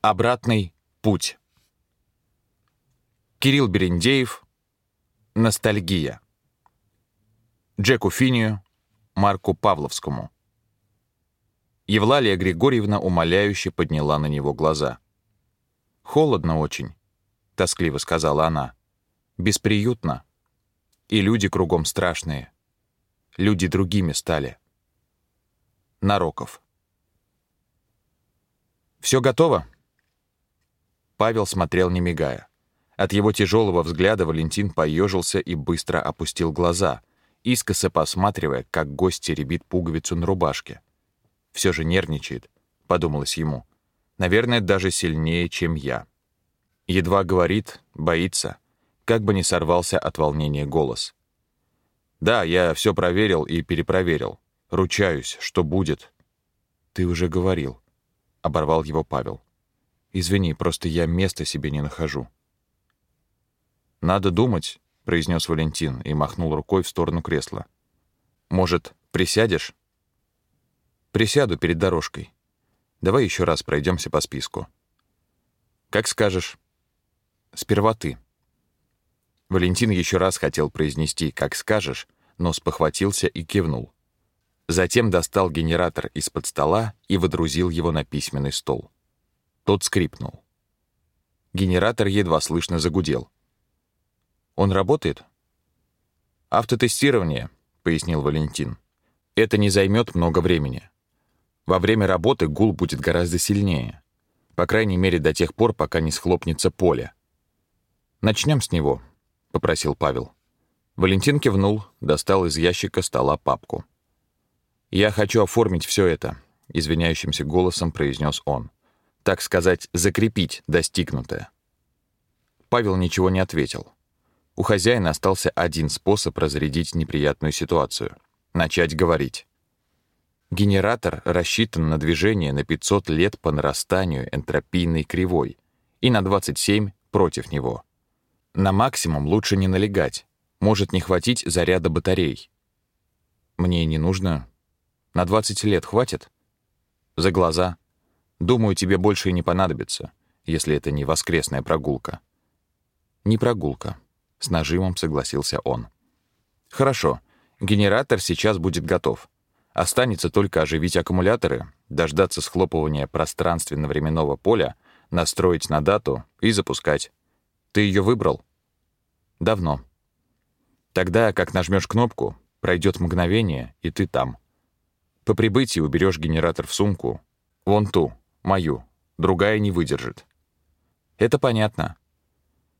Обратный путь. Кирилл Берендеев. Ностальгия. Джеку Финию. Марку Павловскому. Евлалия Григорьевна умоляюще подняла на него глаза. «Холодно очень», — тоскливо сказала она. «Бесприютно. И люди кругом страшные. Люди другими стали». Нароков. «Все готово?» Павел смотрел, не мигая. От его тяжелого взгляда Валентин поежился и быстро опустил глаза, искоса посматривая, как гость теребит пуговицу на рубашке. Все же нервничает, подумалось ему. Наверное, даже сильнее, чем я. Едва говорит, боится, как бы не сорвался от волнения голос. «Да, я все проверил и перепроверил. Ручаюсь, что будет». «Ты уже говорил», — оборвал его Павел. Извини, просто я места себе не нахожу. Надо думать, произнес Валентин и махнул рукой в сторону кресла. Может, присядешь? Присяду перед дорожкой. Давай еще раз пройдемся по списку. Как скажешь. Сперва ты. Валентин еще раз хотел произнести «как скажешь», но спохватился и кивнул. Затем достал генератор из-под стола и выдрузил его на письменный стол. Тот скрипнул. Генератор едва слышно загудел. «Он работает?» «Автотестирование», — пояснил Валентин. «Это не займет много времени. Во время работы гул будет гораздо сильнее. По крайней мере, до тех пор, пока не схлопнется поле. «Начнем с него», — попросил Павел. Валентин кивнул, достал из ящика стола папку. «Я хочу оформить все это», — извиняющимся голосом произнес он так сказать, закрепить достигнутое. Павел ничего не ответил. У хозяина остался один способ разрядить неприятную ситуацию — начать говорить. Генератор рассчитан на движение на 500 лет по нарастанию энтропийной кривой и на 27 против него. На максимум лучше не налегать, может не хватить заряда батарей. Мне не нужно. На 20 лет хватит? За глаза — Думаю, тебе больше и не понадобится, если это не воскресная прогулка». «Не прогулка», — с нажимом согласился он. «Хорошо, генератор сейчас будет готов. Останется только оживить аккумуляторы, дождаться схлопывания пространственно-временного поля, настроить на дату и запускать. Ты ее выбрал?» «Давно». «Тогда, как нажмешь кнопку, пройдет мгновение, и ты там. По прибытии уберешь генератор в сумку, вон ту, Мою. Другая не выдержит. Это понятно.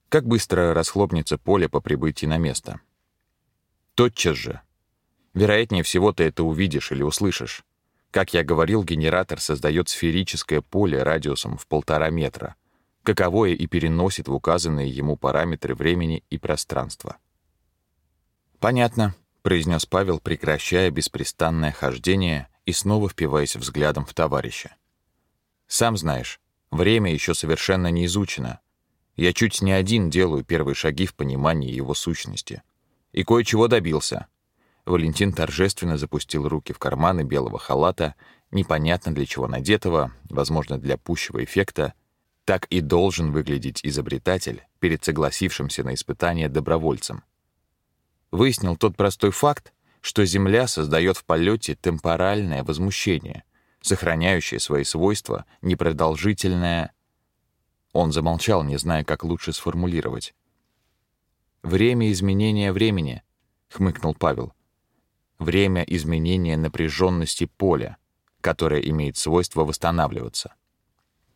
Как быстро расхлопнется поле по прибытии на место? Тотчас же. Вероятнее всего, ты это увидишь или услышишь. Как я говорил, генератор создает сферическое поле радиусом в полтора метра, каковое и переносит в указанные ему параметры времени и пространства. «Понятно», — произнес Павел, прекращая беспрестанное хождение и снова впиваясь взглядом в товарища. Сам знаешь, время еще совершенно не изучено. Я чуть не один делаю первые шаги в понимании его сущности. И кое-чего добился. Валентин торжественно запустил руки в карманы белого халата, непонятно для чего надетого, возможно, для пущего эффекта. Так и должен выглядеть изобретатель перед согласившимся на испытание добровольцем. Выяснил тот простой факт, что Земля создает в полете темпоральное возмущение, сохраняющее свои свойства, непродолжительное... Он замолчал, не зная, как лучше сформулировать. «Время изменения времени», — хмыкнул Павел. «Время изменения напряженности поля, которое имеет свойство восстанавливаться.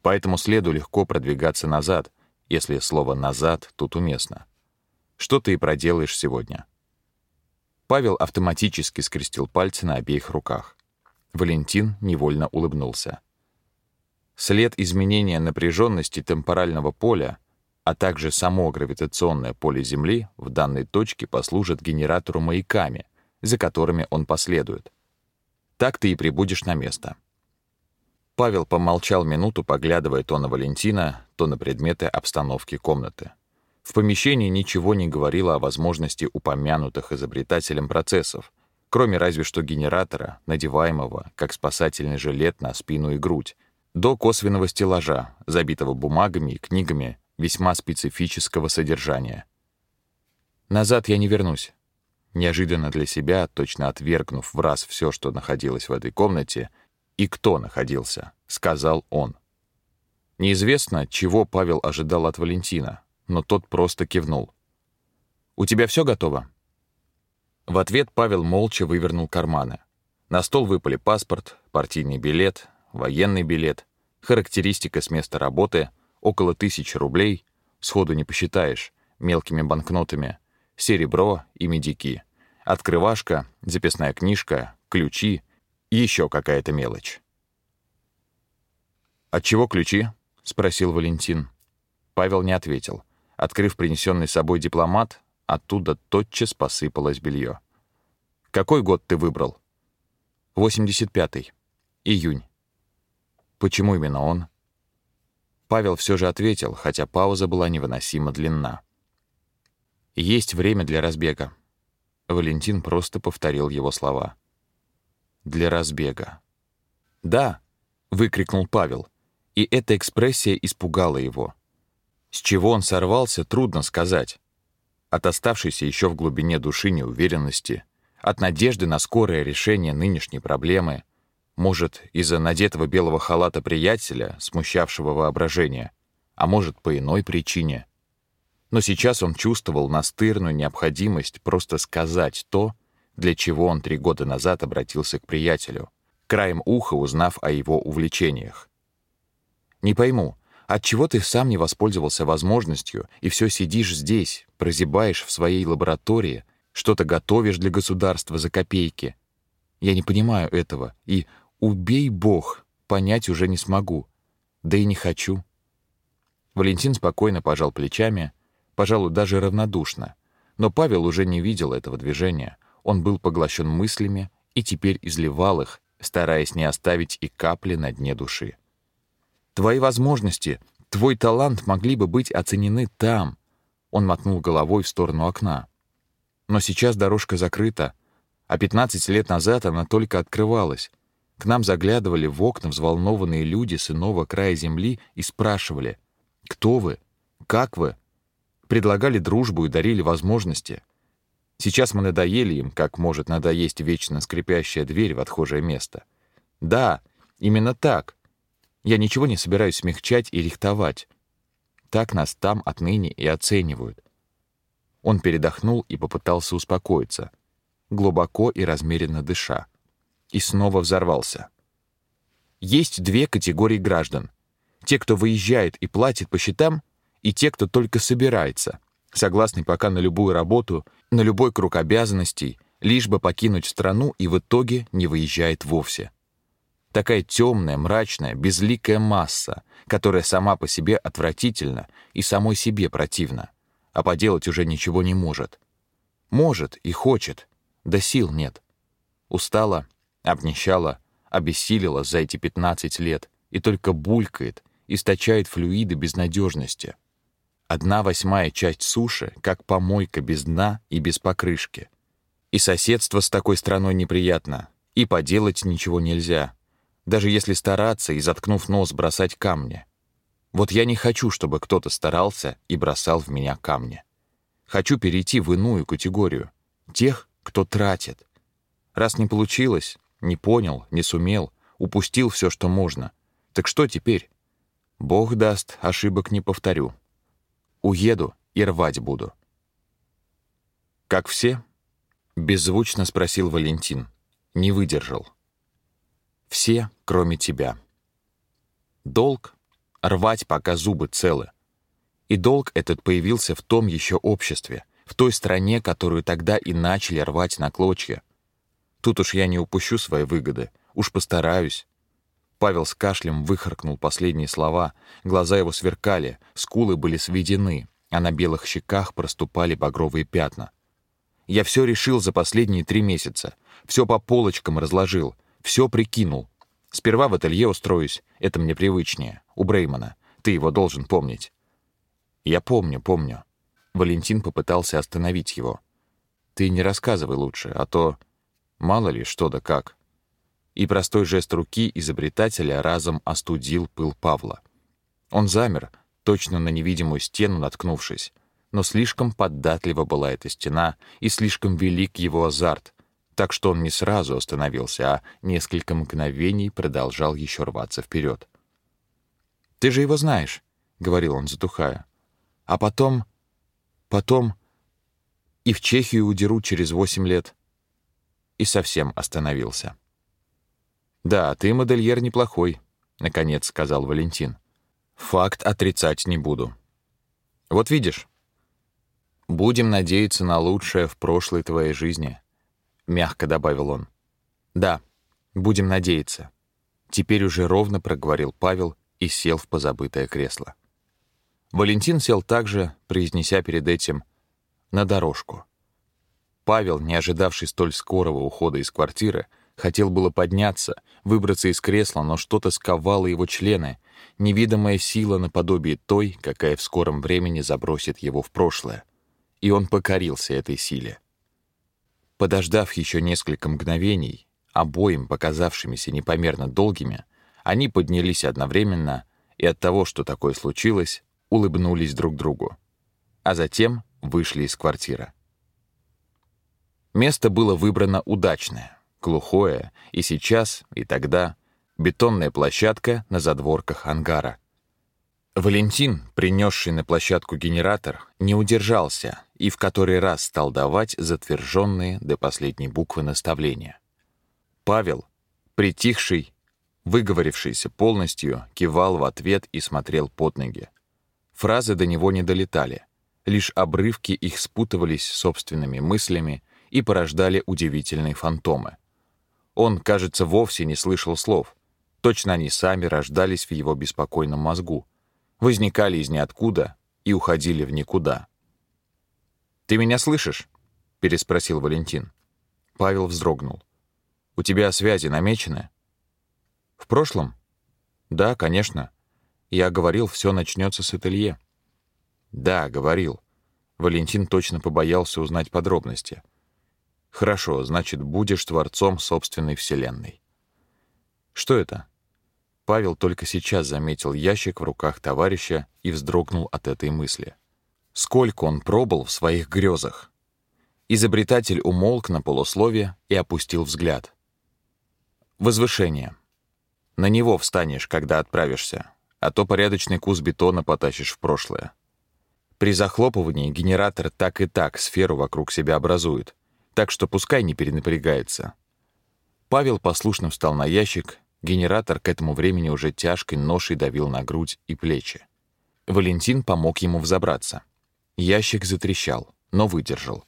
Поэтому следу легко продвигаться назад, если слово «назад» тут уместно. Что ты и проделаешь сегодня?» Павел автоматически скрестил пальцы на обеих руках. Валентин невольно улыбнулся. След изменения напряженности темпорального поля, а также само гравитационное поле Земли в данной точке послужат генератору маяками, за которыми он последует. Так ты и прибудешь на место. Павел помолчал минуту, поглядывая то на Валентина, то на предметы обстановки комнаты. В помещении ничего не говорило о возможности упомянутых изобретателем процессов — кроме разве что генератора, надеваемого, как спасательный жилет на спину и грудь, до косвенного стеллажа, забитого бумагами и книгами весьма специфического содержания. Назад я не вернусь. Неожиданно для себя, точно отвергнув в раз все, что находилось в этой комнате, и кто находился, сказал он. Неизвестно, чего Павел ожидал от Валентина, но тот просто кивнул. «У тебя все готово?» В ответ Павел молча вывернул карманы. На стол выпали паспорт, партийный билет, военный билет, характеристика с места работы, около тысячи рублей, сходу не посчитаешь, мелкими банкнотами, серебро и медики, открывашка, записная книжка, ключи и еще какая-то мелочь. «От чего ключи?» — спросил Валентин. Павел не ответил. Открыв принесенный собой дипломат, оттуда тотчас посыпалось белье. «Какой год ты выбрал?» «85-й. Июнь». «Почему именно он?» Павел все же ответил, хотя пауза была невыносимо длинна. Есть время для разбега. Валентин просто повторил его слова. Для разбега. Да, выкрикнул Павел, и эта экспрессия испугала его. С чего он сорвался, трудно сказать. От оставшейся еще в глубине души неуверенности, от надежды на скорое решение нынешней проблемы, может, из-за надетого белого халата приятеля, смущавшего воображение, а может, по иной причине — но сейчас он чувствовал настырную необходимость просто сказать то, для чего он три года назад обратился к приятелю, краем уха узнав о его увлечениях. «Не пойму, отчего ты сам не воспользовался возможностью и все сидишь здесь, прозябаешь в своей лаборатории, что-то готовишь для государства за копейки? Я не понимаю этого, и, убей бог, понять уже не смогу. Да и не хочу». Валентин спокойно пожал плечами, пожалуй, даже равнодушно. Но Павел уже не видел этого движения. Он был поглощен мыслями и теперь изливал их, стараясь не оставить и капли на дне души. «Твои возможности, твой талант могли бы быть оценены там», он мотнул головой в сторону окна. «Но сейчас дорожка закрыта, а 15 лет назад она только открывалась. К нам заглядывали в окна взволнованные люди с иного края земли и спрашивали, «Кто вы? Как вы? предлагали дружбу и дарили возможности. Сейчас мы надоели им, как может надоесть вечно скрипящая дверь в отхожее место. Да, именно так. Я ничего не собираюсь смягчать и рихтовать. Так нас там отныне и оценивают. Он передохнул и попытался успокоиться, глубоко и размеренно дыша. И снова взорвался. Есть две категории граждан. Те, кто выезжает и платит по счетам, и те, кто только собирается, согласны пока на любую работу, на любой круг обязанностей, лишь бы покинуть страну и в итоге не выезжает вовсе. Такая темная, мрачная, безликая масса, которая сама по себе отвратительна и самой себе противна, а поделать уже ничего не может. Может и хочет, да сил нет. Устала, обнищала, обессилила за эти 15 лет и только булькает, источает флюиды безнадежности. Одна восьмая часть суши, как помойка без дна и без покрышки. И соседство с такой страной неприятно, и поделать ничего нельзя, даже если стараться и, заткнув нос, бросать камни. Вот я не хочу, чтобы кто-то старался и бросал в меня камни. Хочу перейти в иную категорию. Тех, кто тратит. Раз не получилось, не понял, не сумел, упустил все, что можно. Так что теперь? Бог даст, ошибок не повторю. Уеду и рвать буду. «Как все?» — беззвучно спросил Валентин. Не выдержал. «Все, кроме тебя. Долг — рвать, пока зубы целы. И долг этот появился в том еще обществе, в той стране, которую тогда и начали рвать на клочья. Тут уж я не упущу свои выгоды, уж постараюсь, Павел с кашлем выхаркнул последние слова, глаза его сверкали, скулы были сведены, а на белых щеках проступали багровые пятна. Я все решил за последние три месяца, все по полочкам разложил, все прикинул. Сперва в ателье устроюсь, это мне привычнее, у Бреймана, ты его должен помнить. Я помню, помню. Валентин попытался остановить его. Ты не рассказывай лучше, а то мало ли что да как. и простой жест руки изобретателя разом остудил пыл Павла. Он замер, точно на невидимую стену наткнувшись, но слишком поддатлива была эта стена и слишком велик его азарт, так что он не сразу остановился, а несколько мгновений продолжал еще рваться вперед. «Ты же его знаешь», — говорил он, затухая. «А потом... потом... и в Чехию удеру через восемь лет». И совсем остановился. «Да, ты модельер неплохой», — наконец сказал Валентин. «Факт отрицать не буду. Вот видишь, будем надеяться на лучшее в прошлой твоей жизни», — мягко добавил он. «Да, будем надеяться», — теперь уже ровно проговорил Павел и сел в позабытое кресло. Валентин сел также, произнеся перед этим «на дорожку». Павел, не ожидавший столь скорого ухода из квартиры, хотел было подняться, выбраться из кресла, но что-то сковало его члены, невидимая сила наподобие той, какая в скором времени забросит его в прошлое. И он покорился этой силе. Подождав еще несколько мгновений, обоим показавшимися непомерно долгими, они поднялись одновременно и от того, что такое случилось, улыбнулись друг другу. А затем вышли из квартиры. Место было выбрано удачное, глухое, и сейчас, и тогда бетонная площадка на задворках ангара. Валентин, принесший на площадку генератор, не удержался и в который раз стал давать затверженные до последней буквы наставления. Павел, притихший, выговорившийся полностью, кивал в ответ и смотрел под ноги. Фразы до него не долетали, лишь обрывки их спутывались собственными мыслями и порождали удивительные фантомы. Он, кажется, вовсе не слышал слов. Точно они сами рождались в его беспокойном мозгу, возникали из ниоткуда и уходили в никуда. «Ты меня слышишь?» — переспросил Валентин. Павел вздрогнул. «У тебя связи намечены?» «В прошлом?» «Да, конечно. Я говорил, все начнется с ателье». «Да, говорил». Валентин точно побоялся узнать подробности. «Хорошо, значит, будешь творцом собственной вселенной». «Что это?» Павел только сейчас заметил ящик в руках товарища и вздрогнул от этой мысли. Сколько он пробыл в своих грезах. Изобретатель умолк на полуслове и опустил взгляд. Возвышение. На него встанешь, когда отправишься, а то порядочный кус бетона потащишь в прошлое. При захлопывании генератор так и так сферу вокруг себя образует, так что пускай не перенапрягается. Павел послушно встал на ящик Генератор к этому времени уже тяжкой ношей давил на грудь и плечи. Валентин помог ему взобраться. Ящик затрещал, но выдержал.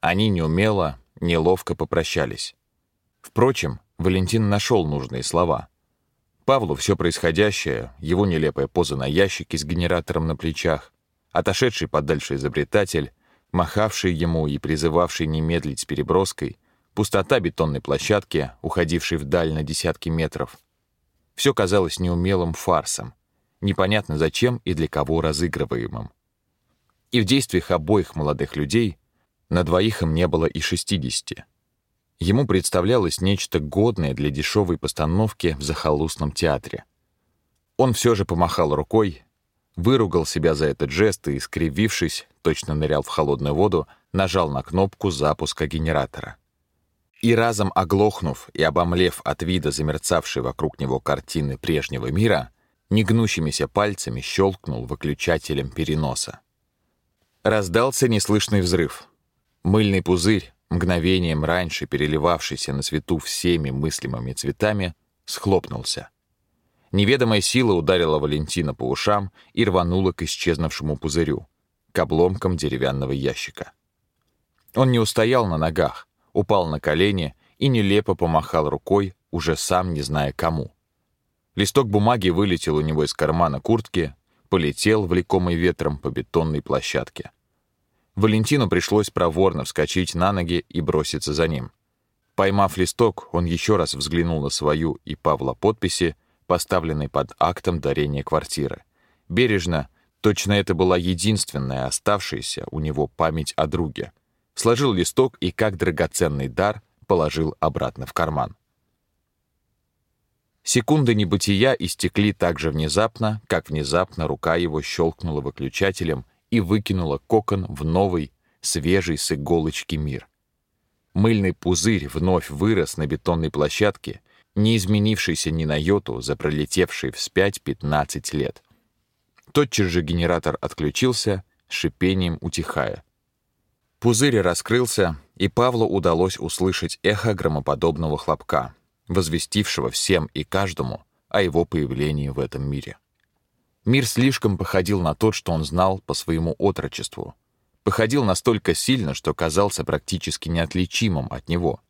Они неумело, неловко попрощались. Впрочем, Валентин нашел нужные слова. Павлу все происходящее, его нелепая поза на ящике с генератором на плечах, отошедший подальше изобретатель, махавший ему и призывавший не медлить с переброской — Пустота бетонной площадки, уходившей вдаль на десятки метров. Все казалось неумелым фарсом, непонятно зачем и для кого разыгрываемым. И в действиях обоих молодых людей на двоих им не было и шестидесяти. Ему представлялось нечто годное для дешевой постановки в захолустном театре. Он все же помахал рукой, выругал себя за этот жест и, скривившись, точно нырял в холодную воду, нажал на кнопку запуска генератора. И разом оглохнув и обомлев от вида замерцавшей вокруг него картины прежнего мира, негнущимися пальцами щелкнул выключателем переноса. Раздался неслышный взрыв. Мыльный пузырь, мгновением раньше переливавшийся на свету всеми мыслимыми цветами, схлопнулся. Неведомая сила ударила Валентина по ушам и рванула к исчезнувшему пузырю, к обломкам деревянного ящика. Он не устоял на ногах, упал на колени и нелепо помахал рукой, уже сам не зная кому. Листок бумаги вылетел у него из кармана куртки, полетел, влекомый ветром, по бетонной площадке. Валентину пришлось проворно вскочить на ноги и броситься за ним. Поймав листок, он еще раз взглянул на свою и Павла подписи, поставленной под актом дарения квартиры. Бережно, точно это была единственная оставшаяся у него память о друге — сложил листок и, как драгоценный дар, положил обратно в карман. Секунды небытия истекли так же внезапно, как внезапно рука его щелкнула выключателем и выкинула кокон в новый, свежий с иголочки мир. Мыльный пузырь вновь вырос на бетонной площадке, не изменившийся ни на йоту за пролетевшие вспять 15 лет. Тотчас же генератор отключился, шипением утихая. Пузырь раскрылся, и Павлу удалось услышать эхо громоподобного хлопка, возвестившего всем и каждому о его появлении в этом мире. Мир слишком походил на тот, что он знал по своему отрочеству. Походил настолько сильно, что казался практически неотличимым от него.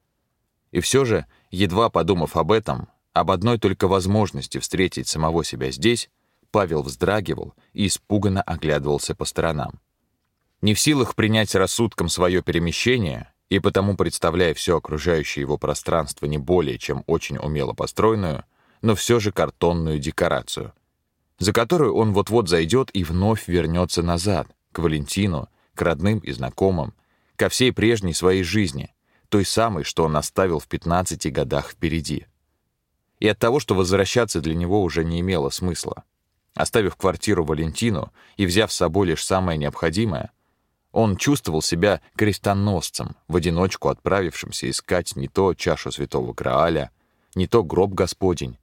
И все же, едва подумав об этом, об одной только возможности встретить самого себя здесь, Павел вздрагивал и испуганно оглядывался по сторонам. Не в силах принять рассудком свое перемещение, и потому представляя все окружающее его пространство не более чем очень умело построенную, но все же картонную декорацию, за которую он вот-вот зайдет и вновь вернется назад, к Валентину, к родным и знакомым, ко всей прежней своей жизни, той самой, что он оставил в 15 годах впереди. И от того, что возвращаться для него уже не имело смысла. Оставив квартиру Валентину и взяв с собой лишь самое необходимое, он чувствовал себя крестоносцем, в одиночку отправившимся искать не то чашу святого Грааля, не то гроб Господень,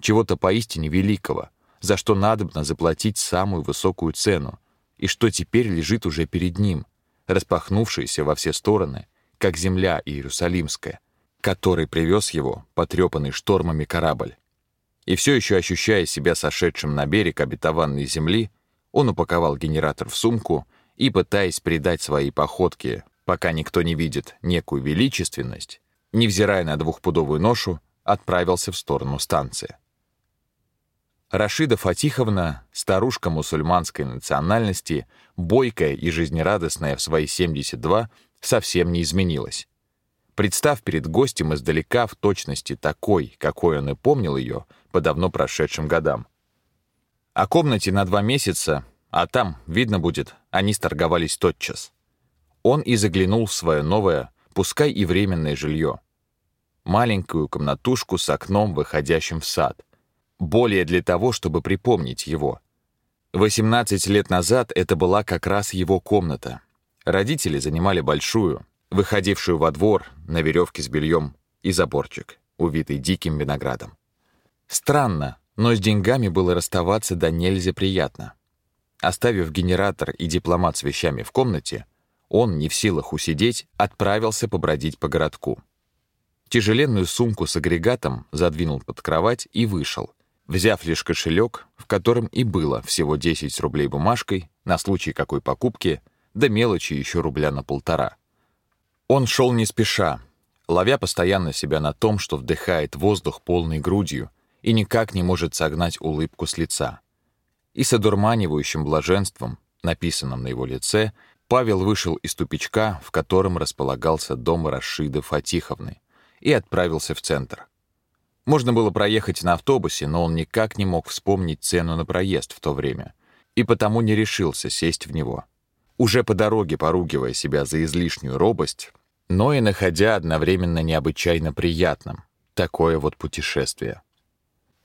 чего-то поистине великого, за что надобно заплатить самую высокую цену, и что теперь лежит уже перед ним, распахнувшийся во все стороны, как земля Иерусалимская, который привез его, потрепанный штормами корабль. И все еще ощущая себя сошедшим на берег обетованной земли, он упаковал генератор в сумку и, пытаясь придать своей походке, пока никто не видит, некую величественность, невзирая на двухпудовую ношу, отправился в сторону станции. Рашида Фатиховна, старушка мусульманской национальности, бойкая и жизнерадостная в свои 72, совсем не изменилась. Представ перед гостем издалека в точности такой, какой он и помнил ее по давно прошедшим годам. О комнате на два месяца а там, видно будет, они сторговались тотчас. Он и заглянул в свое новое, пускай и временное жилье. Маленькую комнатушку с окном, выходящим в сад. Более для того, чтобы припомнить его. 18 лет назад это была как раз его комната. Родители занимали большую, выходившую во двор на веревке с бельем и заборчик, увитый диким виноградом. Странно, но с деньгами было расставаться да нельзя приятно. Оставив генератор и дипломат с вещами в комнате, он, не в силах усидеть, отправился побродить по городку. Тяжеленную сумку с агрегатом задвинул под кровать и вышел, взяв лишь кошелек, в котором и было всего 10 рублей бумажкой на случай какой покупки, да мелочи еще рубля на полтора. Он шел не спеша, ловя постоянно себя на том, что вдыхает воздух полной грудью и никак не может согнать улыбку с лица и с одурманивающим блаженством, написанным на его лице, Павел вышел из тупичка, в котором располагался дом Рашиды Фатиховны, и отправился в центр. Можно было проехать на автобусе, но он никак не мог вспомнить цену на проезд в то время, и потому не решился сесть в него. Уже по дороге поругивая себя за излишнюю робость, но и находя одновременно необычайно приятным такое вот путешествие.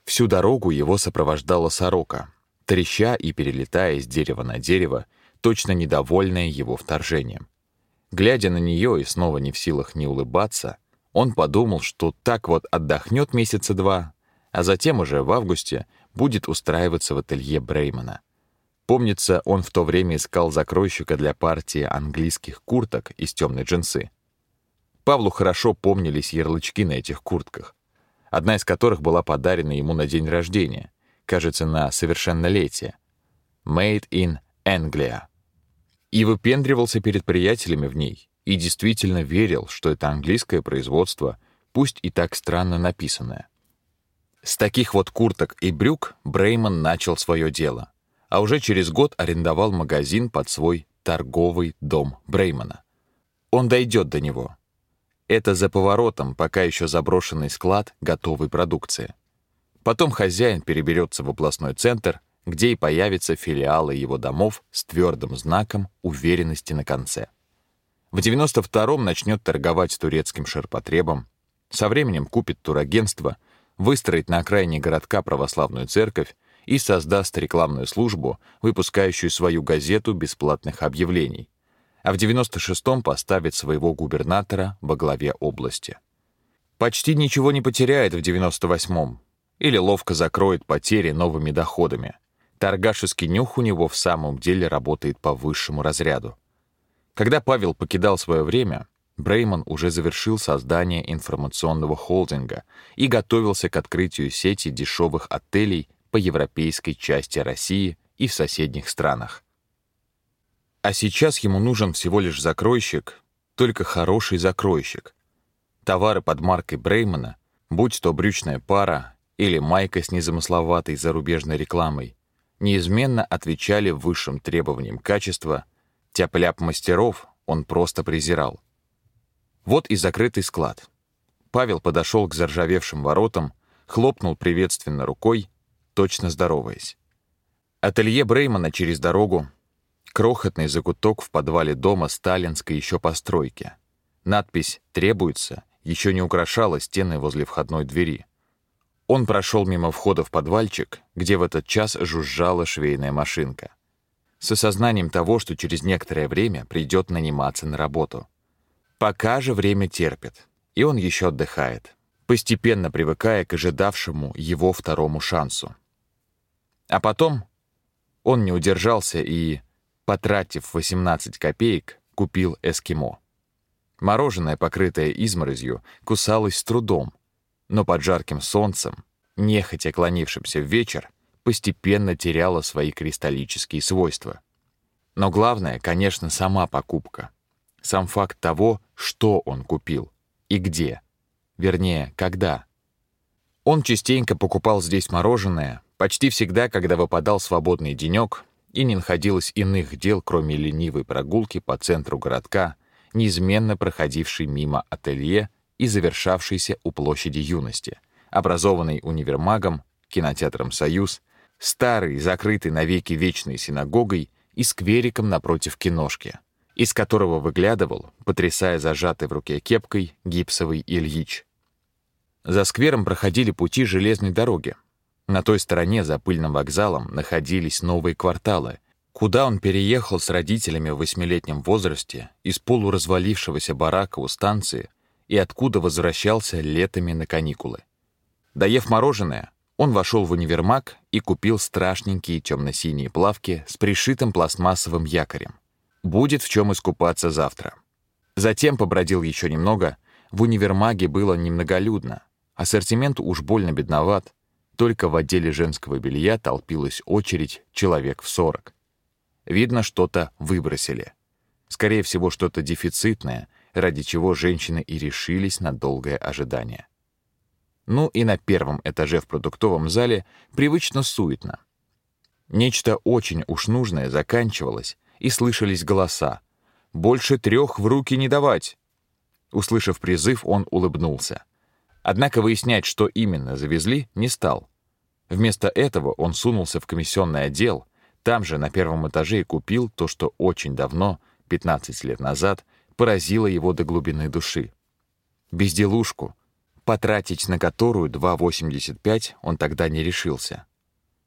Всю дорогу его сопровождала сорока, треща и перелетая с дерева на дерево, точно недовольная его вторжением. Глядя на нее и снова не в силах не улыбаться, он подумал, что так вот отдохнет месяца два, а затем уже в августе будет устраиваться в ателье Бреймана. Помнится, он в то время искал закройщика для партии английских курток из темной джинсы. Павлу хорошо помнились ярлычки на этих куртках, одна из которых была подарена ему на день рождения — кажется, на совершеннолетие. Made in Anglia. И выпендривался перед приятелями в ней, и действительно верил, что это английское производство, пусть и так странно написанное. С таких вот курток и брюк Брейман начал свое дело, а уже через год арендовал магазин под свой торговый дом Бреймана. Он дойдет до него. Это за поворотом пока еще заброшенный склад готовой продукции. Потом хозяин переберется в областной центр, где и появятся филиалы его домов с твердым знаком уверенности на конце. В 92-м начнет торговать турецким ширпотребом, со временем купит турагентство, выстроит на окраине городка православную церковь и создаст рекламную службу, выпускающую свою газету бесплатных объявлений. А в 96-м поставит своего губернатора во главе области. Почти ничего не потеряет в 98-м. Или ловко закроет потери новыми доходами. Торгашеский нюх у него в самом деле работает по высшему разряду. Когда Павел покидал свое время, Брейман уже завершил создание информационного холдинга и готовился к открытию сети дешевых отелей по европейской части России и в соседних странах. А сейчас ему нужен всего лишь закройщик, только хороший закройщик. Товары под маркой Бреймана, будь то брючная пара или майка с незамысловатой зарубежной рекламой, неизменно отвечали высшим требованиям качества, тяп-ляп мастеров он просто презирал. Вот и закрытый склад. Павел подошел к заржавевшим воротам, хлопнул приветственно рукой, точно здороваясь. Ателье Бреймана через дорогу, крохотный закуток в подвале дома сталинской еще постройки. Надпись «Требуется» еще не украшала стены возле входной двери. Он прошел мимо входа в подвальчик, где в этот час жужжала швейная машинка. С осознанием того, что через некоторое время придет наниматься на работу — Пока же время терпит, и он еще отдыхает, постепенно привыкая к ожидавшему его второму шансу. А потом он не удержался и, потратив 18 копеек, купил эскимо. Мороженое, покрытое изморозью, кусалось с трудом, но под жарким солнцем, нехотя клонившимся в вечер, постепенно теряло свои кристаллические свойства. Но главное, конечно, сама покупка — сам факт того, что он купил и где. Вернее, когда. Он частенько покупал здесь мороженое, почти всегда, когда выпадал свободный денек, и не находилось иных дел, кроме ленивой прогулки по центру городка, неизменно проходившей мимо ателье и завершавшейся у площади юности, образованной универмагом, кинотеатром «Союз», старой, закрытой навеки вечной синагогой и сквериком напротив киношки — из которого выглядывал, потрясая зажатой в руке кепкой, гипсовый Ильич. За сквером проходили пути железной дороги. На той стороне, за пыльным вокзалом, находились новые кварталы, куда он переехал с родителями в восьмилетнем возрасте из полуразвалившегося барака у станции и откуда возвращался летами на каникулы. Доев мороженое, он вошел в универмаг и купил страшненькие темно-синие плавки с пришитым пластмассовым якорем. Будет в чем искупаться завтра. Затем побродил еще немного. В универмаге было немноголюдно. Ассортимент уж больно бедноват. Только в отделе женского белья толпилась очередь человек в сорок. Видно, что-то выбросили. Скорее всего, что-то дефицитное, ради чего женщины и решились на долгое ожидание. Ну и на первом этаже в продуктовом зале привычно суетно. Нечто очень уж нужное заканчивалось, и слышались голоса. «Больше трех в руки не давать!» Услышав призыв, он улыбнулся. Однако выяснять, что именно завезли, не стал. Вместо этого он сунулся в комиссионный отдел, там же, на первом этаже, и купил то, что очень давно, 15 лет назад, поразило его до глубины души. Безделушку, потратить на которую 2,85 он тогда не решился.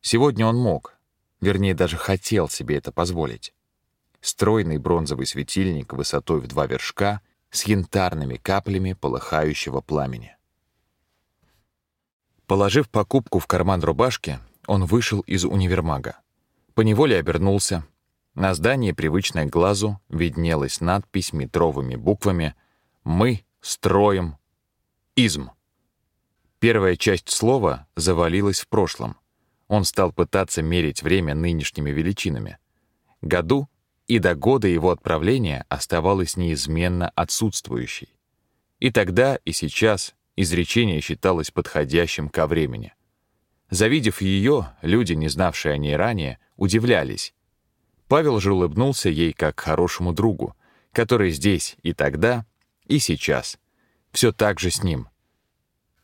Сегодня он мог, вернее, даже хотел себе это позволить стройный бронзовый светильник высотой в два вершка с янтарными каплями полыхающего пламени. Положив покупку в карман рубашки, он вышел из универмага. Поневоле обернулся. На здании, привычной глазу, виднелась надпись метровыми буквами «Мы строим изм». Первая часть слова завалилась в прошлом. Он стал пытаться мерить время нынешними величинами. Году и до года его отправления оставалась неизменно отсутствующей. И тогда, и сейчас изречение считалось подходящим ко времени. Завидев ее, люди, не знавшие о ней ранее, удивлялись. Павел же улыбнулся ей как хорошему другу, который здесь и тогда, и сейчас. Все так же с ним.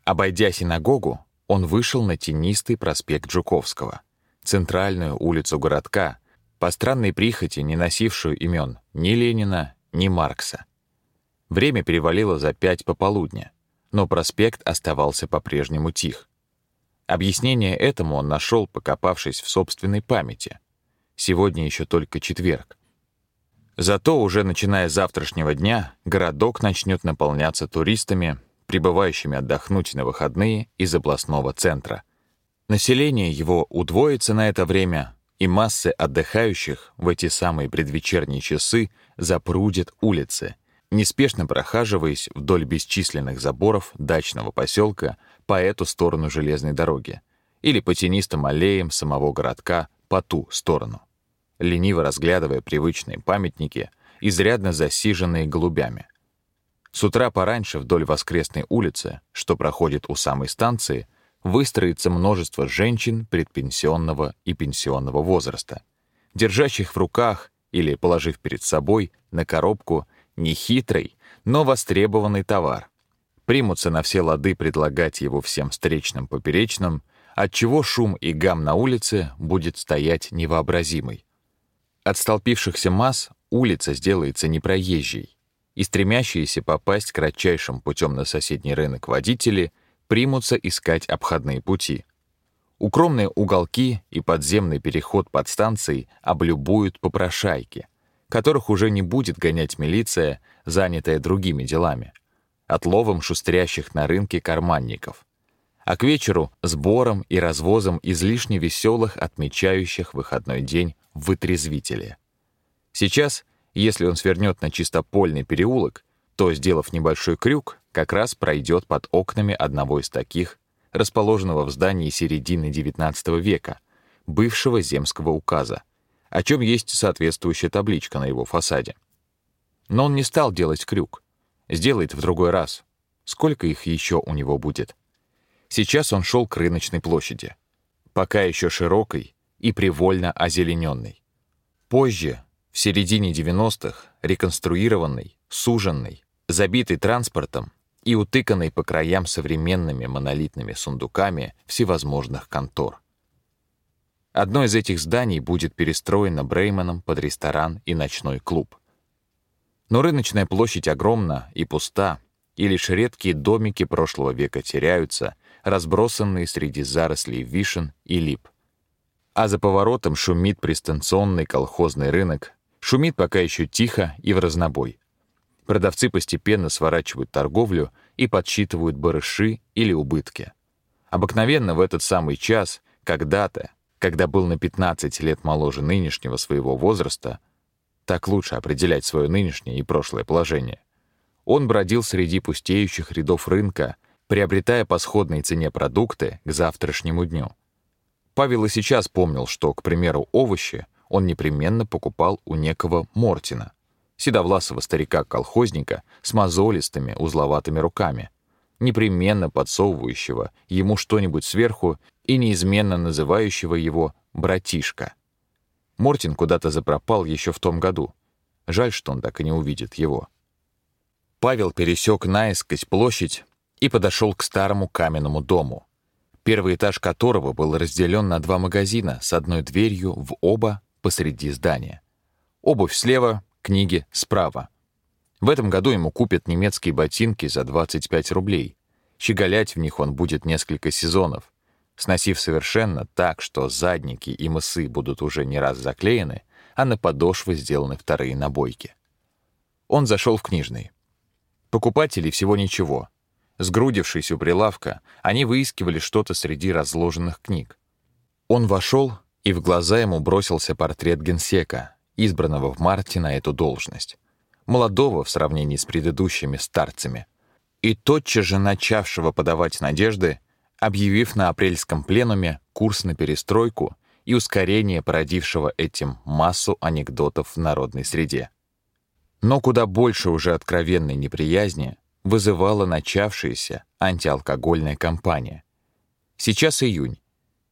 Обойдя синагогу, он вышел на тенистый проспект Жуковского, центральную улицу городка, по странной прихоти, не носившую имен ни Ленина, ни Маркса. Время перевалило за пять пополудня, но проспект оставался по-прежнему тих. Объяснение этому он нашел, покопавшись в собственной памяти. Сегодня еще только четверг. Зато уже начиная с завтрашнего дня городок начнет наполняться туристами, прибывающими отдохнуть на выходные из областного центра. Население его удвоится на это время, и массы отдыхающих в эти самые предвечерние часы запрудят улицы, неспешно прохаживаясь вдоль бесчисленных заборов дачного поселка по эту сторону железной дороги или по тенистым аллеям самого городка по ту сторону, лениво разглядывая привычные памятники, изрядно засиженные голубями. С утра пораньше вдоль воскресной улицы, что проходит у самой станции, выстроится множество женщин предпенсионного и пенсионного возраста, держащих в руках или положив перед собой на коробку нехитрый, но востребованный товар. Примутся на все лады предлагать его всем встречным поперечным, отчего шум и гам на улице будет стоять невообразимый. От столпившихся масс улица сделается непроезжей, и стремящиеся попасть кратчайшим путем на соседний рынок водители — примутся искать обходные пути. Укромные уголки и подземный переход под станцией облюбуют попрошайки, которых уже не будет гонять милиция, занятая другими делами, отловом шустрящих на рынке карманников, а к вечеру сбором и развозом излишне веселых, отмечающих выходной день вытрезвителя. Сейчас, если он свернет на чистопольный переулок, то, сделав небольшой крюк, как раз пройдет под окнами одного из таких, расположенного в здании середины XIX века, бывшего земского указа, о чем есть соответствующая табличка на его фасаде. Но он не стал делать крюк. Сделает в другой раз. Сколько их еще у него будет? Сейчас он шел к рыночной площади, пока еще широкой и привольно озелененной. Позже, в середине 90-х, реконструированной, суженной, забитой транспортом, и утыканный по краям современными монолитными сундуками всевозможных контор. Одно из этих зданий будет перестроено Брейманом под ресторан и ночной клуб. Но рыночная площадь огромна и пуста, и лишь редкие домики прошлого века теряются, разбросанные среди зарослей вишен и лип. А за поворотом шумит пристанционный колхозный рынок, шумит пока еще тихо и в разнобой — Продавцы постепенно сворачивают торговлю и подсчитывают барыши или убытки. Обыкновенно в этот самый час, когда-то, когда был на 15 лет моложе нынешнего своего возраста, так лучше определять свое нынешнее и прошлое положение, он бродил среди пустеющих рядов рынка, приобретая по сходной цене продукты к завтрашнему дню. Павел и сейчас помнил, что, к примеру, овощи он непременно покупал у некого Мортина, седовласого старика-колхозника с мозолистыми узловатыми руками, непременно подсовывающего ему что-нибудь сверху и неизменно называющего его «братишка». Мортин куда-то запропал еще в том году. Жаль, что он так и не увидит его. Павел пересек наискось площадь и подошел к старому каменному дому, первый этаж которого был разделен на два магазина с одной дверью в оба посреди здания. Обувь слева, книги справа. В этом году ему купят немецкие ботинки за 25 рублей. Щеголять в них он будет несколько сезонов. Сносив совершенно так, что задники и мысы будут уже не раз заклеены, а на подошвы сделаны вторые набойки. Он зашел в книжный. Покупателей всего ничего. Сгрудившись у прилавка, они выискивали что-то среди разложенных книг. Он вошел, и в глаза ему бросился портрет генсека, избранного в марте на эту должность, молодого в сравнении с предыдущими старцами, и тотчас же начавшего подавать надежды, объявив на апрельском пленуме курс на перестройку и ускорение породившего этим массу анекдотов в народной среде. Но куда больше уже откровенной неприязни вызывала начавшаяся антиалкогольная кампания. Сейчас июнь.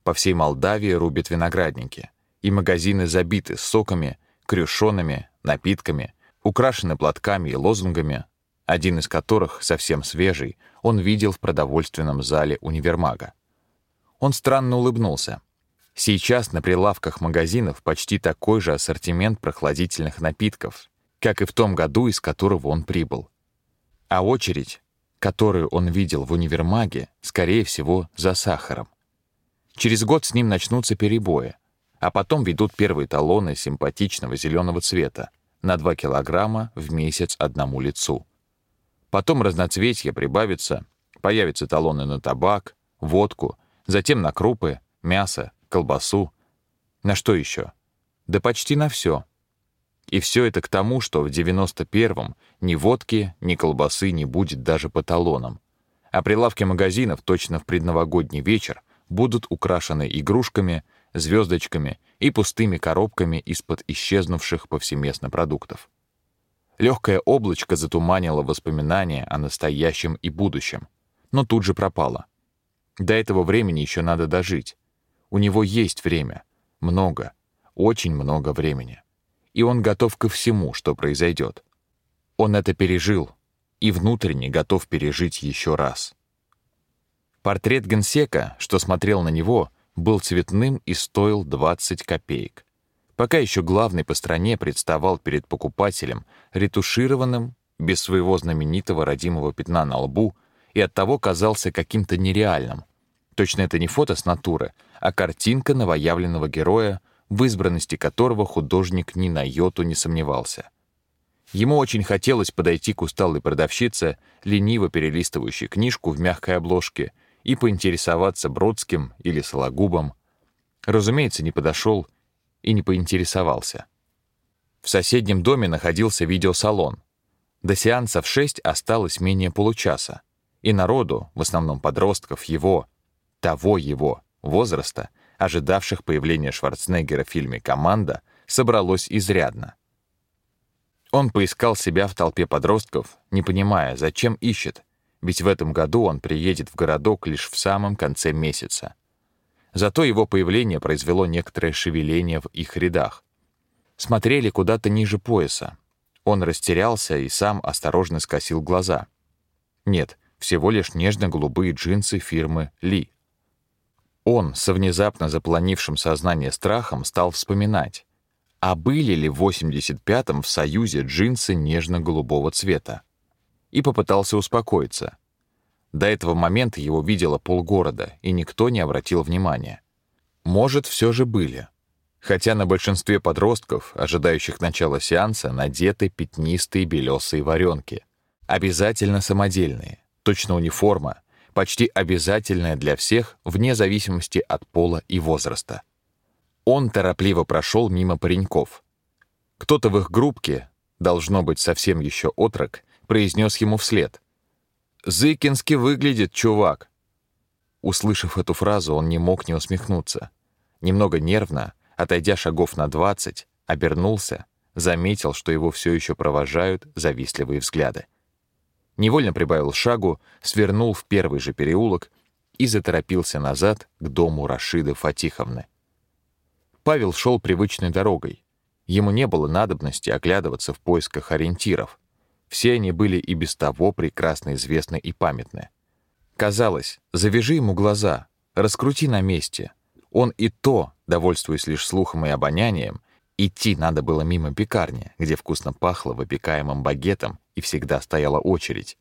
По всей Молдавии рубят виноградники, и магазины забиты соками крюшонами, напитками, украшены платками и лозунгами, один из которых, совсем свежий, он видел в продовольственном зале универмага. Он странно улыбнулся. Сейчас на прилавках магазинов почти такой же ассортимент прохладительных напитков, как и в том году, из которого он прибыл. А очередь, которую он видел в универмаге, скорее всего, за сахаром. Через год с ним начнутся перебои, а потом ведут первые талоны симпатичного зеленого цвета на 2 килограмма в месяц одному лицу. Потом разноцветье прибавится, появятся талоны на табак, водку, затем на крупы, мясо, колбасу. На что еще? Да почти на все. И все это к тому, что в 91-м ни водки, ни колбасы не будет даже по талонам. А прилавки магазинов точно в предновогодний вечер будут украшены игрушками, звездочками и пустыми коробками из-под исчезнувших повсеместно продуктов. Легкое облачко затуманило воспоминания о настоящем и будущем, но тут же пропало. До этого времени еще надо дожить. У него есть время. Много. Очень много времени. И он готов ко всему, что произойдет. Он это пережил и внутренне готов пережить еще раз. Портрет генсека, что смотрел на него, был цветным и стоил 20 копеек. Пока еще главный по стране представал перед покупателем ретушированным, без своего знаменитого родимого пятна на лбу, и оттого казался каким-то нереальным. Точно это не фото с натуры, а картинка новоявленного героя, в избранности которого художник ни на йоту не сомневался. Ему очень хотелось подойти к усталой продавщице, лениво перелистывающей книжку в мягкой обложке, и поинтересоваться Бродским или Сологубом. Разумеется, не подошел и не поинтересовался. В соседнем доме находился видеосалон. До сеанса в шесть осталось менее получаса, и народу, в основном подростков его, того его возраста, ожидавших появления Шварценеггера в фильме «Команда», собралось изрядно. Он поискал себя в толпе подростков, не понимая, зачем ищет, ведь в этом году он приедет в городок лишь в самом конце месяца. Зато его появление произвело некоторое шевеление в их рядах. Смотрели куда-то ниже пояса. Он растерялся и сам осторожно скосил глаза. Нет, всего лишь нежно-голубые джинсы фирмы «Ли». Он, со внезапно запланившим сознание страхом, стал вспоминать, а были ли в 85-м в Союзе джинсы нежно-голубого цвета и попытался успокоиться. До этого момента его видело полгорода, и никто не обратил внимания. Может, все же были. Хотя на большинстве подростков, ожидающих начала сеанса, надеты пятнистые белесые варенки. Обязательно самодельные, точно униформа, почти обязательная для всех, вне зависимости от пола и возраста. Он торопливо прошел мимо пареньков. Кто-то в их группке, должно быть совсем еще отрок, произнес ему вслед. «Зыкински выглядит, чувак!» Услышав эту фразу, он не мог не усмехнуться. Немного нервно, отойдя шагов на двадцать, обернулся, заметил, что его все еще провожают завистливые взгляды. Невольно прибавил шагу, свернул в первый же переулок и заторопился назад к дому Рашиды Фатиховны. Павел шел привычной дорогой. Ему не было надобности оглядываться в поисках ориентиров. Все они были и без того прекрасно известны и памятны. Казалось, завяжи ему глаза, раскрути на месте. Он и то, довольствуясь лишь слухом и обонянием, идти надо было мимо пекарни, где вкусно пахло выпекаемым багетом и всегда стояла очередь.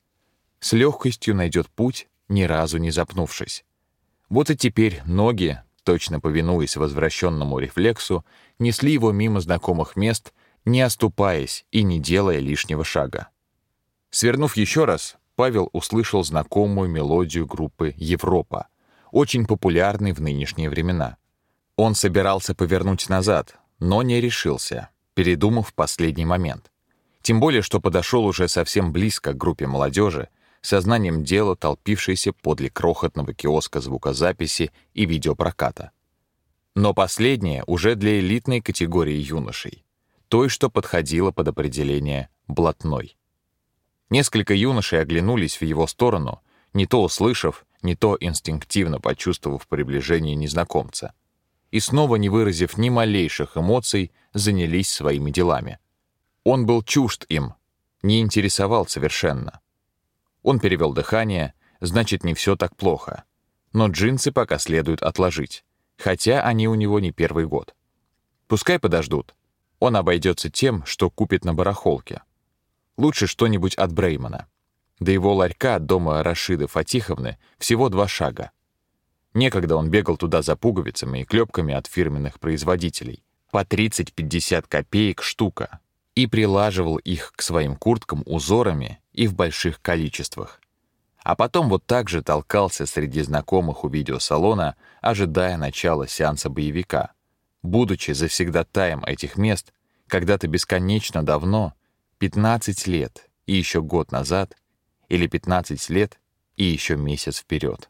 С легкостью найдет путь, ни разу не запнувшись. Вот и теперь ноги, точно повинуясь возвращенному рефлексу, несли его мимо знакомых мест, не оступаясь и не делая лишнего шага. Свернув еще раз, Павел услышал знакомую мелодию группы «Европа», очень популярной в нынешние времена. Он собирался повернуть назад, но не решился, передумав в последний момент. Тем более, что подошел уже совсем близко к группе молодежи, сознанием дела толпившейся подле крохотного киоска звукозаписи и видеопроката. Но последнее уже для элитной категории юношей, той, что подходило под определение «блатной». Несколько юношей оглянулись в его сторону, не то услышав, не то инстинктивно почувствовав приближение незнакомца. И снова, не выразив ни малейших эмоций, занялись своими делами. Он был чужд им, не интересовал совершенно. Он перевел дыхание, значит, не все так плохо. Но джинсы пока следует отложить, хотя они у него не первый год. Пускай подождут. Он обойдется тем, что купит на барахолке. Лучше что-нибудь от Бреймана. До его ларька от дома Рашиды Фатиховны всего два шага. Некогда он бегал туда за пуговицами и клепками от фирменных производителей. По 30-50 копеек штука. И прилаживал их к своим курткам узорами и в больших количествах. А потом вот так же толкался среди знакомых у видеосалона, ожидая начала сеанса боевика. Будучи завсегдатаем этих мест, когда-то бесконечно давно, 15 лет и еще год назад, или 15 лет и еще месяц вперед.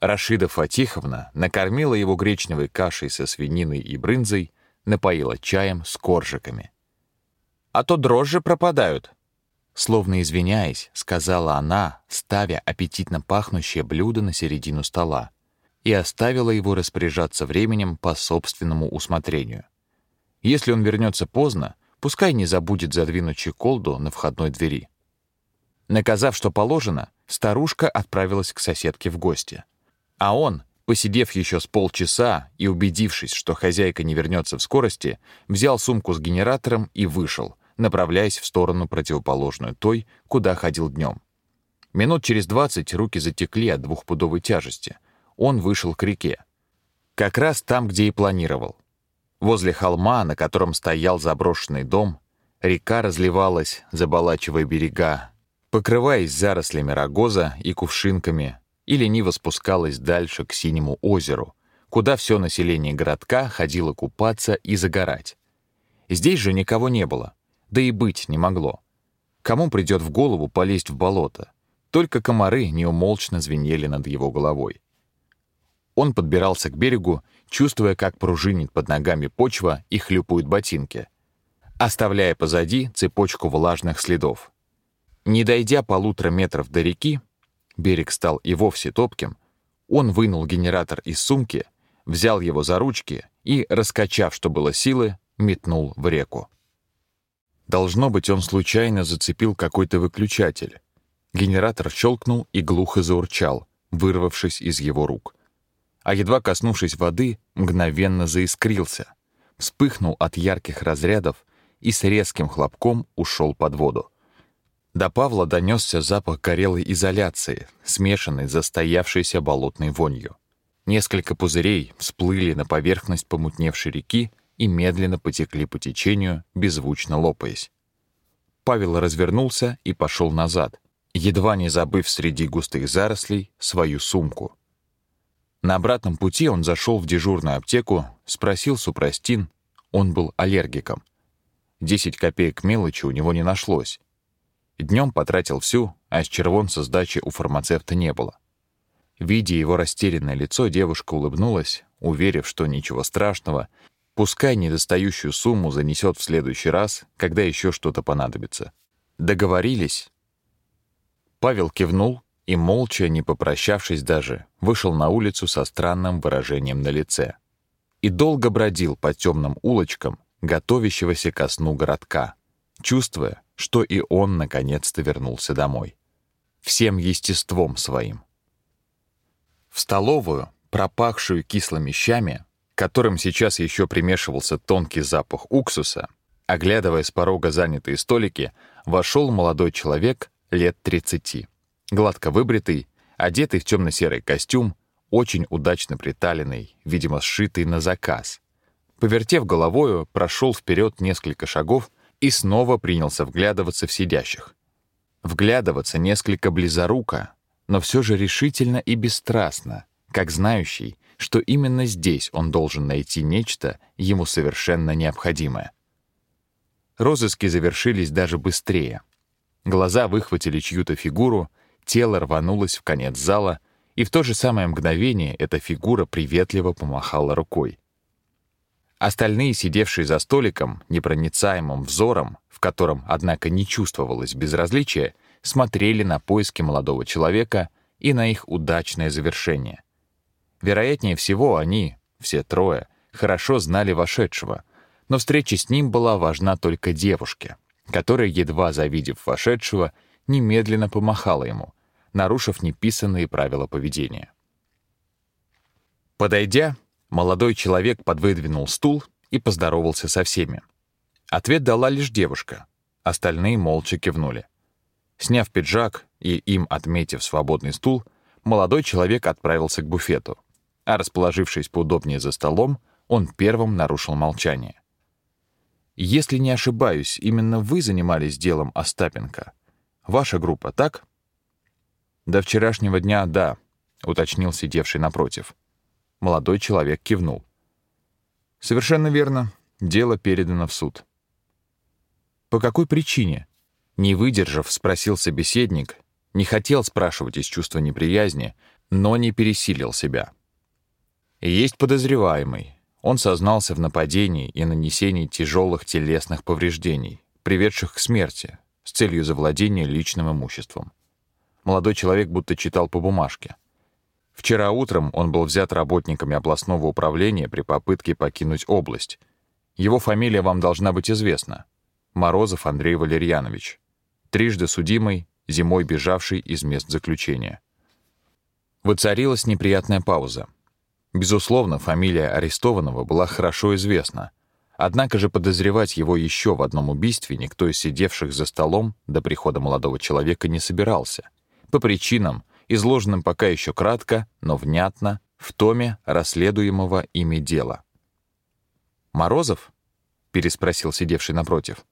Рашида Фатиховна накормила его гречневой кашей со свининой и брынзой, напоила чаем с коржиками. «А то дрожжи пропадают», Словно извиняясь, сказала она, ставя аппетитно пахнущее блюдо на середину стола, и оставила его распоряжаться временем по собственному усмотрению. Если он вернется поздно, пускай не забудет задвинуть чеколду на входной двери. Наказав, что положено, старушка отправилась к соседке в гости. А он, посидев еще с полчаса и убедившись, что хозяйка не вернется в скорости, взял сумку с генератором и вышел, направляясь в сторону противоположную той, куда ходил днем. Минут через двадцать руки затекли от двухпудовой тяжести. Он вышел к реке. Как раз там, где и планировал. Возле холма, на котором стоял заброшенный дом, река разливалась, заболачивая берега, покрываясь зарослями рогоза и кувшинками, и лениво спускалась дальше к синему озеру, куда все население городка ходило купаться и загорать. Здесь же никого не было, да и быть не могло. Кому придет в голову полезть в болото? Только комары неумолчно звенели над его головой. Он подбирался к берегу, чувствуя, как пружинит под ногами почва и хлюпают ботинки, оставляя позади цепочку влажных следов. Не дойдя полутора метров до реки, берег стал и вовсе топким, он вынул генератор из сумки, взял его за ручки и, раскачав, что было силы, метнул в реку. Должно быть, он случайно зацепил какой-то выключатель. Генератор щелкнул и глухо заурчал, вырвавшись из его рук а едва коснувшись воды, мгновенно заискрился, вспыхнул от ярких разрядов и с резким хлопком ушел под воду. До Павла донесся запах горелой изоляции, смешанный с застоявшейся болотной вонью. Несколько пузырей всплыли на поверхность помутневшей реки и медленно потекли по течению, беззвучно лопаясь. Павел развернулся и пошел назад, едва не забыв среди густых зарослей свою сумку — на обратном пути он зашел в дежурную аптеку, спросил супрастин, он был аллергиком. Десять копеек мелочи у него не нашлось. Днем потратил всю, а с червонца сдачи у фармацевта не было. Видя его растерянное лицо, девушка улыбнулась, уверив, что ничего страшного, пускай недостающую сумму занесет в следующий раз, когда еще что-то понадобится. Договорились. Павел кивнул, и, молча, не попрощавшись даже, вышел на улицу со странным выражением на лице. И долго бродил по темным улочкам, готовящегося ко сну городка, чувствуя, что и он наконец-то вернулся домой. Всем естеством своим. В столовую, пропахшую кислыми щами, которым сейчас еще примешивался тонкий запах уксуса, оглядывая с порога занятые столики, вошел молодой человек лет тридцати гладко выбритый, одетый в темно-серый костюм, очень удачно приталенный, видимо, сшитый на заказ. Повертев головою, прошел вперед несколько шагов и снова принялся вглядываться в сидящих. Вглядываться несколько близоруко, но все же решительно и бесстрастно, как знающий, что именно здесь он должен найти нечто ему совершенно необходимое. Розыски завершились даже быстрее. Глаза выхватили чью-то фигуру — Тело рванулось в конец зала, и в то же самое мгновение эта фигура приветливо помахала рукой. Остальные, сидевшие за столиком, непроницаемым взором, в котором, однако, не чувствовалось безразличия, смотрели на поиски молодого человека и на их удачное завершение. Вероятнее всего, они, все трое, хорошо знали вошедшего, но встреча с ним была важна только девушке, которая, едва завидев вошедшего, немедленно помахала ему, нарушив неписанные правила поведения. Подойдя, молодой человек подвыдвинул стул и поздоровался со всеми. Ответ дала лишь девушка, остальные молча кивнули. Сняв пиджак и им отметив свободный стул, молодой человек отправился к буфету, а расположившись поудобнее за столом, он первым нарушил молчание. «Если не ошибаюсь, именно вы занимались делом Остапенко. Ваша группа, так?» «До вчерашнего дня — да», — уточнил сидевший напротив. Молодой человек кивнул. «Совершенно верно. Дело передано в суд». «По какой причине?» Не выдержав, спросил собеседник, не хотел спрашивать из чувства неприязни, но не пересилил себя. Есть подозреваемый. Он сознался в нападении и нанесении тяжелых телесных повреждений, приведших к смерти, с целью завладения личным имуществом. Молодой человек будто читал по бумажке. Вчера утром он был взят работниками областного управления при попытке покинуть область. Его фамилия вам должна быть известна. Морозов Андрей Валерьянович. Трижды судимый, зимой бежавший из мест заключения. Воцарилась неприятная пауза. Безусловно, фамилия арестованного была хорошо известна. Однако же подозревать его еще в одном убийстве никто из сидевших за столом до прихода молодого человека не собирался. По причинам, изложенным пока еще кратко, но внятно, в томе расследуемого ими дела. «Морозов?» — переспросил сидевший напротив.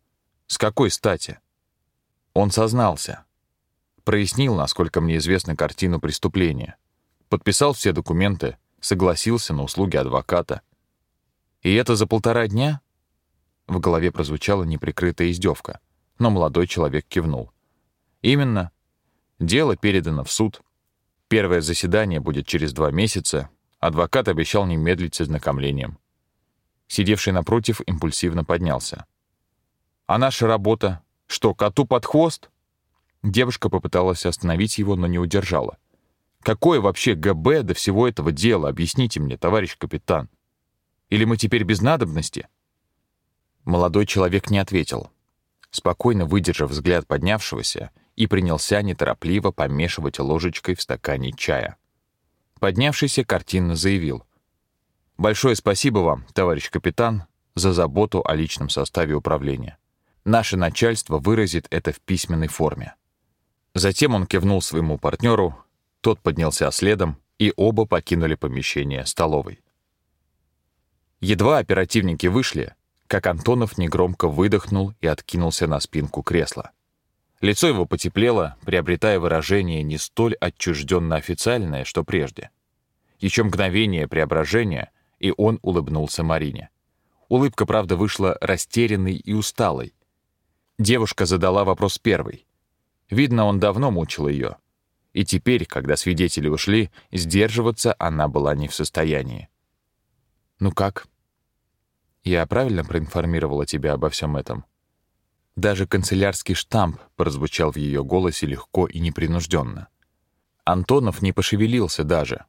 «С какой стати?» Он сознался. Прояснил, насколько мне известна картину преступления. Подписал все документы, согласился на услуги адвоката. И это за полтора дня? В голове прозвучала неприкрытая издевка, но молодой человек кивнул. Именно. Дело передано в суд. Первое заседание будет через два месяца. Адвокат обещал не медлить с ознакомлением. Сидевший напротив импульсивно поднялся. А наша работа? Что, коту под хвост? Девушка попыталась остановить его, но не удержала. Какое вообще ГБ до всего этого дела, объясните мне, товарищ капитан? Или мы теперь без надобности? Молодой человек не ответил. Спокойно выдержав взгляд поднявшегося, и принялся неторопливо помешивать ложечкой в стакане чая. Поднявшийся картинно заявил. «Большое спасибо вам, товарищ капитан, за заботу о личном составе управления. Наше начальство выразит это в письменной форме». Затем он кивнул своему партнеру, тот поднялся следом, и оба покинули помещение столовой. Едва оперативники вышли, как Антонов негромко выдохнул и откинулся на спинку кресла. Лицо его потеплело, приобретая выражение не столь отчужденно официальное, что прежде. Еще мгновение преображения, и он улыбнулся Марине. Улыбка, правда, вышла растерянной и усталой. Девушка задала вопрос первой. Видно, он давно мучил ее. И теперь, когда свидетели ушли, сдерживаться она была не в состоянии. «Ну как?» «Я правильно проинформировала тебя обо всем этом?» Даже канцелярский штамп прозвучал в ее голосе легко и непринужденно. Антонов не пошевелился даже,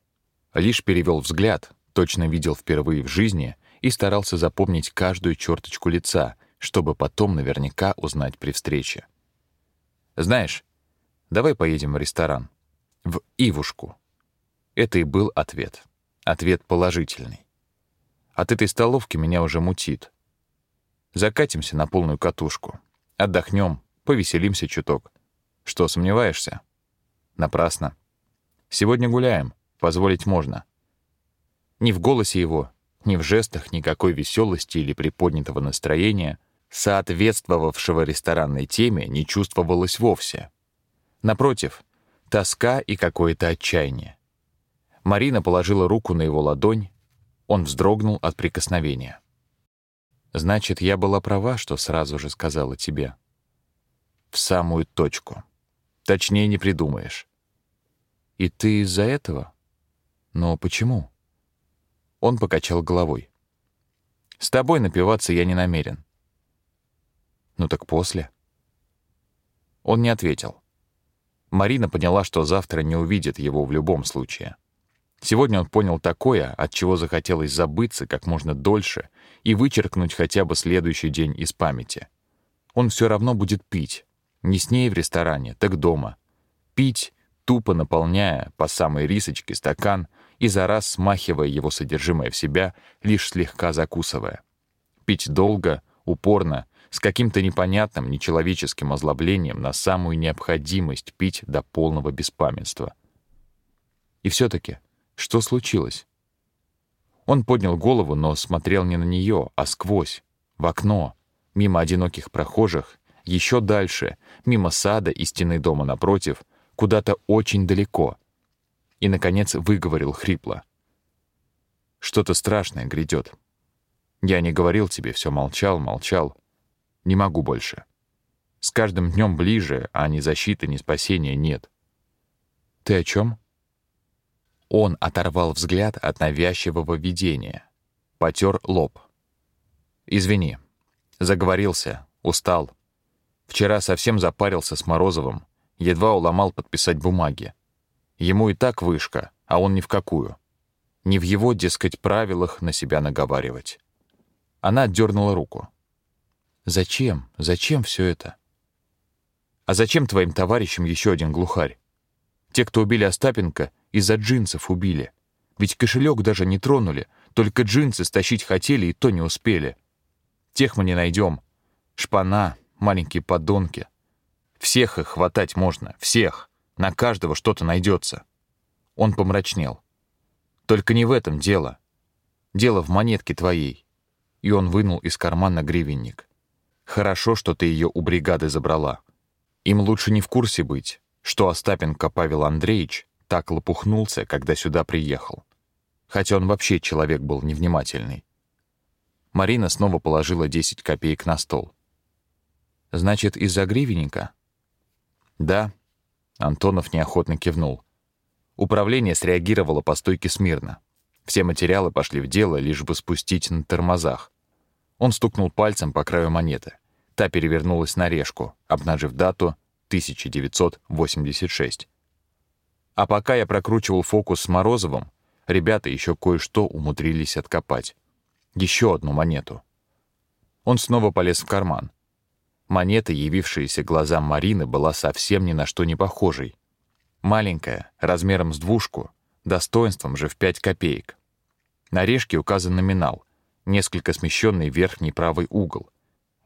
лишь перевел взгляд, точно видел впервые в жизни и старался запомнить каждую черточку лица, чтобы потом наверняка узнать при встрече. Знаешь, давай поедем в ресторан. В Ивушку. Это и был ответ. Ответ положительный. От этой столовки меня уже мутит. Закатимся на полную катушку. Отдохнем, повеселимся чуток. Что, сомневаешься? Напрасно. Сегодня гуляем, позволить можно. Ни в голосе его, ни в жестах никакой веселости или приподнятого настроения — соответствовавшего ресторанной теме, не чувствовалось вовсе. Напротив, тоска и какое-то отчаяние. Марина положила руку на его ладонь, он вздрогнул от прикосновения. «Значит, я была права, что сразу же сказала тебе». «В самую точку. Точнее не придумаешь». «И ты из-за этого? Но почему?» Он покачал головой. «С тобой напиваться я не намерен. Ну так после. Он не ответил. Марина поняла, что завтра не увидит его в любом случае. Сегодня он понял такое, от чего захотелось забыться как можно дольше и вычеркнуть хотя бы следующий день из памяти. Он все равно будет пить. Не с ней в ресторане, так дома. Пить, тупо наполняя по самой рисочке стакан и за раз смахивая его содержимое в себя, лишь слегка закусывая. Пить долго, упорно с каким-то непонятным, нечеловеческим озлоблением на самую необходимость пить до полного беспамятства. И все-таки, что случилось? Он поднял голову, но смотрел не на нее, а сквозь, в окно, мимо одиноких прохожих, еще дальше, мимо сада и стены дома напротив, куда-то очень далеко. И, наконец, выговорил хрипло. «Что-то страшное грядет. Я не говорил тебе, все молчал, молчал. Не могу больше. С каждым днем ближе, а ни защиты, ни спасения нет. Ты о чем? Он оторвал взгляд от навязчивого видения. Потер лоб. «Извини. Заговорился. Устал. Вчера совсем запарился с Морозовым. Едва уломал подписать бумаги. Ему и так вышка, а он ни в какую. Не в его, дескать, правилах на себя наговаривать». Она отдернула руку. «Зачем? Зачем все это?» «А зачем твоим товарищам еще один глухарь? Те, кто убили Остапенко, из-за джинсов убили. Ведь кошелек даже не тронули, только джинсы стащить хотели и то не успели. Тех мы не найдем. Шпана, маленькие подонки. Всех их хватать можно, всех. На каждого что-то найдется. Он помрачнел. Только не в этом дело. Дело в монетке твоей. И он вынул из кармана гривенник. Хорошо, что ты ее у бригады забрала. Им лучше не в курсе быть, что Остапенко Павел Андреевич так лопухнулся, когда сюда приехал. Хотя он вообще человек был невнимательный. Марина снова положила 10 копеек на стол. «Значит, из-за гривенника?» «Да», — Антонов неохотно кивнул. Управление среагировало по стойке смирно. Все материалы пошли в дело, лишь бы спустить на тормозах. Он стукнул пальцем по краю монеты. Та перевернулась на решку, обнажив дату 1986. А пока я прокручивал фокус с Морозовым, ребята еще кое-что умудрились откопать. Еще одну монету. Он снова полез в карман. Монета, явившаяся глазам Марины, была совсем ни на что не похожей. Маленькая, размером с двушку, достоинством же в пять копеек. На решке указан номинал, несколько смещенный верхний правый угол.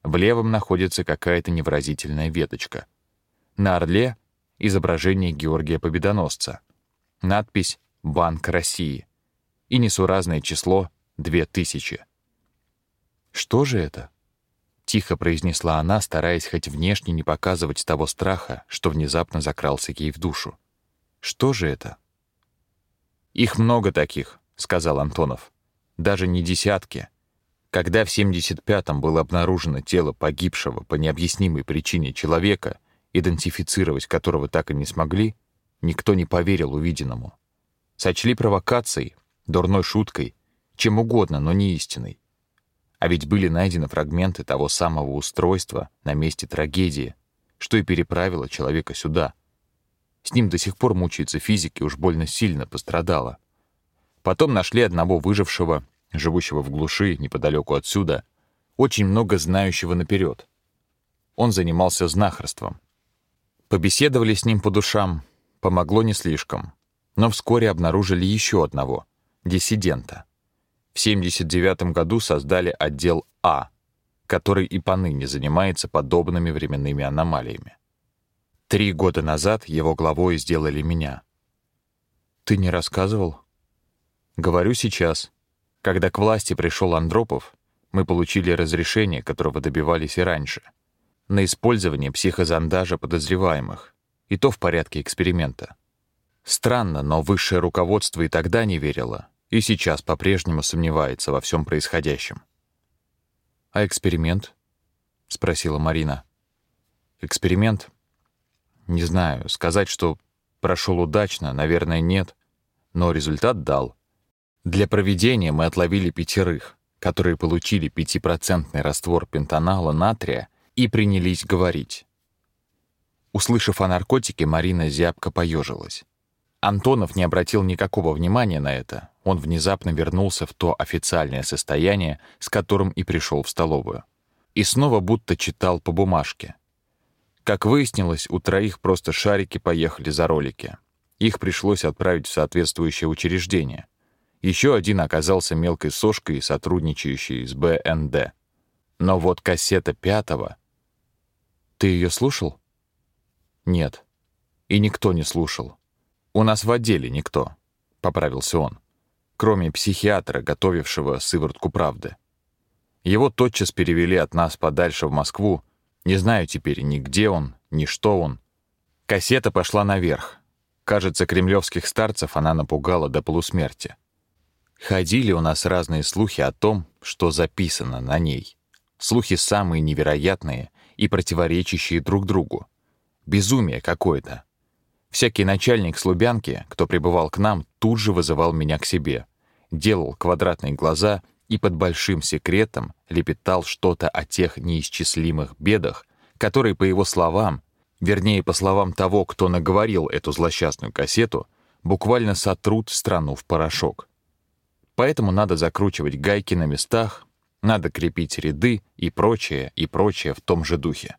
В левом находится какая-то невразительная веточка. На орле изображение Георгия Победоносца, надпись «Банк России» и несуразное число 2000. «Что же это?» — тихо произнесла она, стараясь хоть внешне не показывать того страха, что внезапно закрался ей в душу. «Что же это?» «Их много таких», — сказал Антонов. «Даже не десятки. Когда в 75-м было обнаружено тело погибшего по необъяснимой причине человека, идентифицировать которого так и не смогли, никто не поверил увиденному. Сочли провокацией, дурной шуткой, чем угодно, но не истиной. А ведь были найдены фрагменты того самого устройства на месте трагедии, что и переправило человека сюда. С ним до сих пор мучается физик и уж больно сильно пострадала. Потом нашли одного выжившего, живущего в глуши неподалеку отсюда, очень много знающего наперед. Он занимался знахарством. Побеседовали с ним по душам, помогло не слишком, но вскоре обнаружили еще одного — диссидента. В 79 году создали отдел А, который и поныне занимается подобными временными аномалиями. Три года назад его главой сделали меня. Ты не рассказывал? Говорю сейчас. Когда к власти пришел Андропов, мы получили разрешение, которого добивались и раньше — на использование психозондажа подозреваемых, и то в порядке эксперимента. Странно, но высшее руководство и тогда не верило, и сейчас по-прежнему сомневается во всем происходящем. «А эксперимент?» — спросила Марина. «Эксперимент? Не знаю, сказать, что прошел удачно, наверное, нет, но результат дал. Для проведения мы отловили пятерых, которые получили пятипроцентный раствор пентанала натрия и принялись говорить. Услышав о наркотике, Марина зябко поежилась. Антонов не обратил никакого внимания на это. Он внезапно вернулся в то официальное состояние, с которым и пришел в столовую. И снова будто читал по бумажке. Как выяснилось, у троих просто шарики поехали за ролики. Их пришлось отправить в соответствующее учреждение. Еще один оказался мелкой сошкой, сотрудничающей с БНД. Но вот кассета пятого ты ее слушал? Нет. И никто не слушал. У нас в отделе никто. поправился он, кроме психиатра, готовившего сыворотку правды. Его тотчас перевели от нас подальше в Москву. Не знаю теперь ни где он, ни что он. Кассета пошла наверх. Кажется, кремлевских старцев она напугала до полусмерти. Ходили у нас разные слухи о том, что записано на ней. Слухи самые невероятные и противоречащие друг другу. Безумие какое-то. Всякий начальник Слубянки, кто прибывал к нам, тут же вызывал меня к себе, делал квадратные глаза и под большим секретом лепетал что-то о тех неисчислимых бедах, которые, по его словам, вернее, по словам того, кто наговорил эту злосчастную кассету, буквально сотрут страну в порошок. Поэтому надо закручивать гайки на местах, надо крепить ряды и прочее, и прочее в том же духе.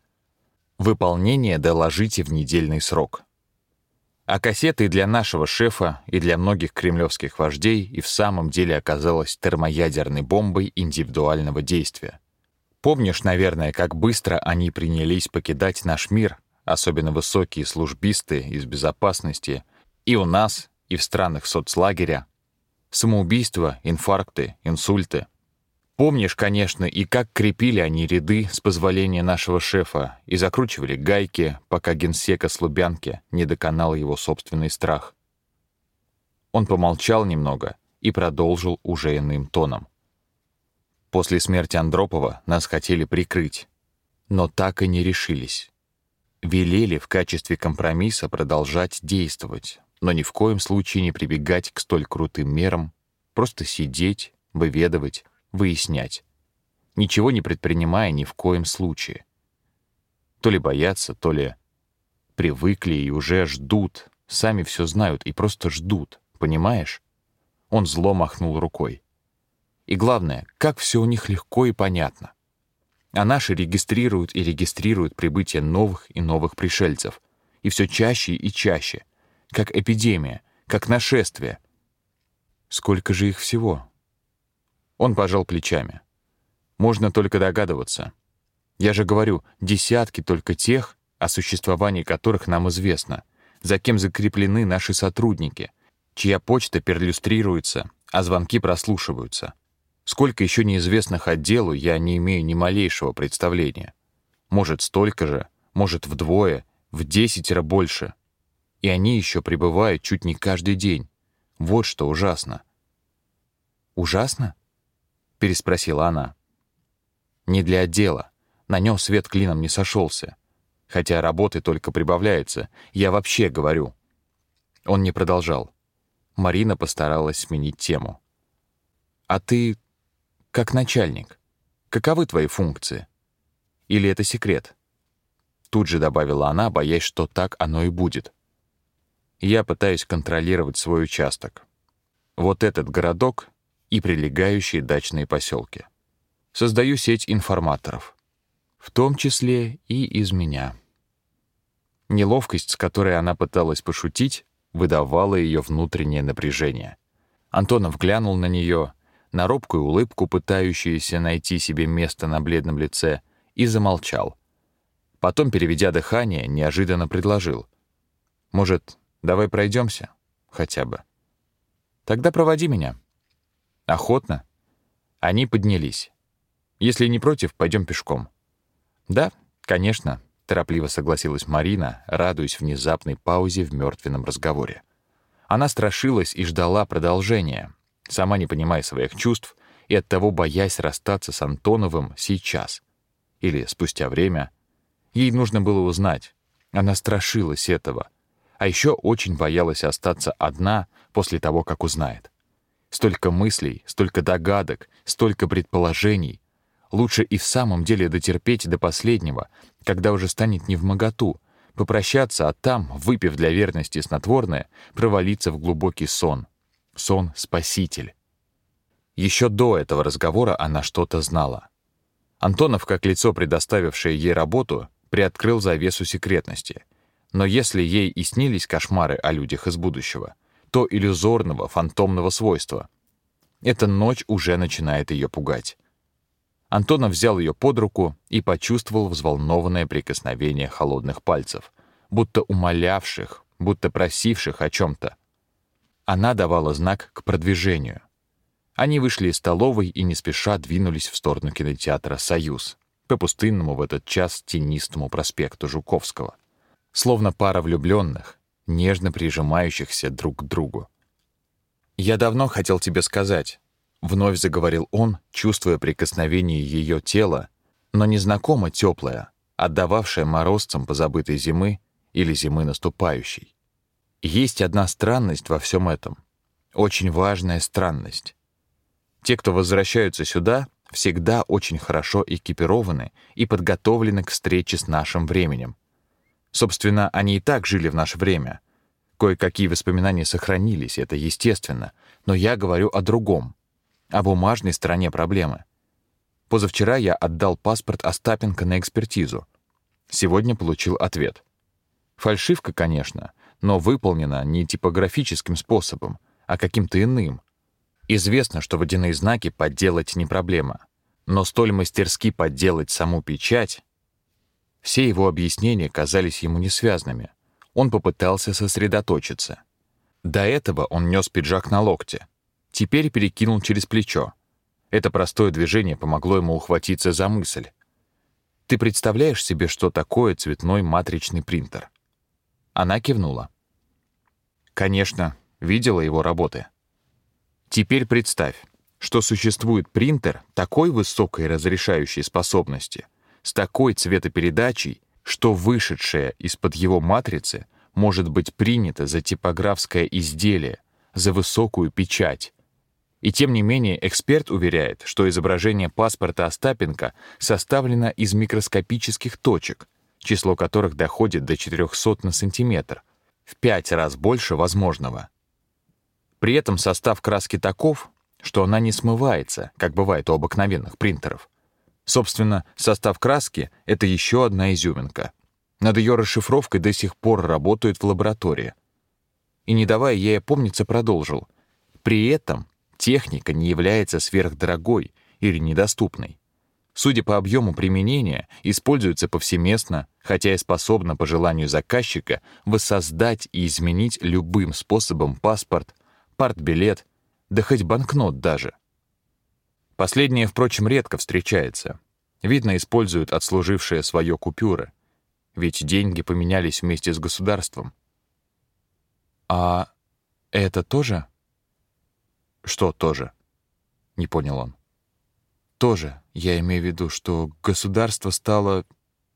Выполнение доложите в недельный срок. А кассета и для нашего шефа, и для многих кремлевских вождей и в самом деле оказалась термоядерной бомбой индивидуального действия. Помнишь, наверное, как быстро они принялись покидать наш мир, особенно высокие службисты из безопасности, и у нас, и в странах соцлагеря. Самоубийства, инфаркты, инсульты — Помнишь, конечно, и как крепили они ряды с позволения нашего шефа и закручивали гайки, пока генсека Слубянки не доконал его собственный страх. Он помолчал немного и продолжил уже иным тоном. После смерти Андропова нас хотели прикрыть, но так и не решились. Велели в качестве компромисса продолжать действовать, но ни в коем случае не прибегать к столь крутым мерам, просто сидеть, выведывать, выяснять, ничего не предпринимая ни в коем случае. То ли боятся, то ли привыкли и уже ждут, сами все знают и просто ждут, понимаешь? Он зло махнул рукой. И главное, как все у них легко и понятно. А наши регистрируют и регистрируют прибытие новых и новых пришельцев. И все чаще и чаще. Как эпидемия, как нашествие. Сколько же их всего? Он пожал плечами. Можно только догадываться. Я же говорю, десятки только тех, о существовании которых нам известно, за кем закреплены наши сотрудники, чья почта перлюстрируется, а звонки прослушиваются. Сколько еще неизвестных отделу, я не имею ни малейшего представления. Может, столько же, может, вдвое, в десятеро больше. И они еще прибывают чуть не каждый день. Вот что ужасно. Ужасно? Переспросила она. Не для отдела. На нем свет клином не сошелся. Хотя работы только прибавляется. Я вообще говорю. Он не продолжал. Марина постаралась сменить тему. А ты как начальник? Каковы твои функции? Или это секрет? Тут же добавила она, боясь, что так оно и будет. Я пытаюсь контролировать свой участок. Вот этот городок и прилегающие дачные поселки. Создаю сеть информаторов, в том числе и из меня. Неловкость, с которой она пыталась пошутить, выдавала ее внутреннее напряжение. Антонов глянул на нее, на робкую улыбку, пытающуюся найти себе место на бледном лице, и замолчал. Потом, переведя дыхание, неожиданно предложил: "Может, давай пройдемся, хотя бы. Тогда проводи меня". Охотно. Они поднялись. Если не против, пойдем пешком. Да, конечно, торопливо согласилась Марина, радуясь внезапной паузе в мертвенном разговоре. Она страшилась и ждала продолжения, сама не понимая своих чувств и оттого боясь расстаться с Антоновым сейчас или спустя время. Ей нужно было узнать. Она страшилась этого, а еще очень боялась остаться одна после того, как узнает. Столько мыслей, столько догадок, столько предположений. Лучше и в самом деле дотерпеть до последнего, когда уже станет не в моготу, попрощаться, а там, выпив для верности снотворное, провалиться в глубокий сон. Сон-спаситель. Еще до этого разговора она что-то знала. Антонов, как лицо, предоставившее ей работу, приоткрыл завесу секретности. Но если ей и снились кошмары о людях из будущего — то иллюзорного, фантомного свойства. Эта ночь уже начинает ее пугать. Антонов взял ее под руку и почувствовал взволнованное прикосновение холодных пальцев, будто умолявших, будто просивших о чем-то. Она давала знак к продвижению. Они вышли из столовой и не спеша двинулись в сторону кинотеатра «Союз» по пустынному в этот час тенистому проспекту Жуковского, словно пара влюбленных, нежно прижимающихся друг к другу. «Я давно хотел тебе сказать», — вновь заговорил он, чувствуя прикосновение ее тела, но незнакомо теплое, отдававшее морозцам позабытой зимы или зимы наступающей. Есть одна странность во всем этом, очень важная странность. Те, кто возвращаются сюда, всегда очень хорошо экипированы и подготовлены к встрече с нашим временем. Собственно, они и так жили в наше время. Кое-какие воспоминания сохранились, это естественно, но я говорю о другом, о бумажной стороне проблемы. Позавчера я отдал паспорт Остапенко на экспертизу. Сегодня получил ответ. Фальшивка, конечно, но выполнена не типографическим способом, а каким-то иным, Известно, что водяные знаки подделать не проблема, но столь мастерски подделать саму печать... Все его объяснения казались ему несвязными. Он попытался сосредоточиться. До этого он нес пиджак на локте. Теперь перекинул через плечо. Это простое движение помогло ему ухватиться за мысль. «Ты представляешь себе, что такое цветной матричный принтер?» Она кивнула. «Конечно, видела его работы». Теперь представь, что существует принтер такой высокой разрешающей способности, с такой цветопередачей, что вышедшее из-под его матрицы может быть принято за типографское изделие, за высокую печать. И тем не менее эксперт уверяет, что изображение паспорта Остапенко составлено из микроскопических точек, число которых доходит до 400 на сантиметр, в пять раз больше возможного. При этом состав краски таков, что она не смывается, как бывает у обыкновенных принтеров. Собственно, состав краски — это еще одна изюминка. Над ее расшифровкой до сих пор работают в лаборатории. И не давая ей опомниться, продолжил. При этом техника не является сверхдорогой или недоступной. Судя по объему применения, используется повсеместно, хотя и способна по желанию заказчика воссоздать и изменить любым способом паспорт, партбилет, да хоть банкнот даже. Последнее, впрочем, редко встречается. Видно, используют отслужившие свое купюры. Ведь деньги поменялись вместе с государством. А это тоже? Что тоже? Не понял он. Тоже, я имею в виду, что государство стало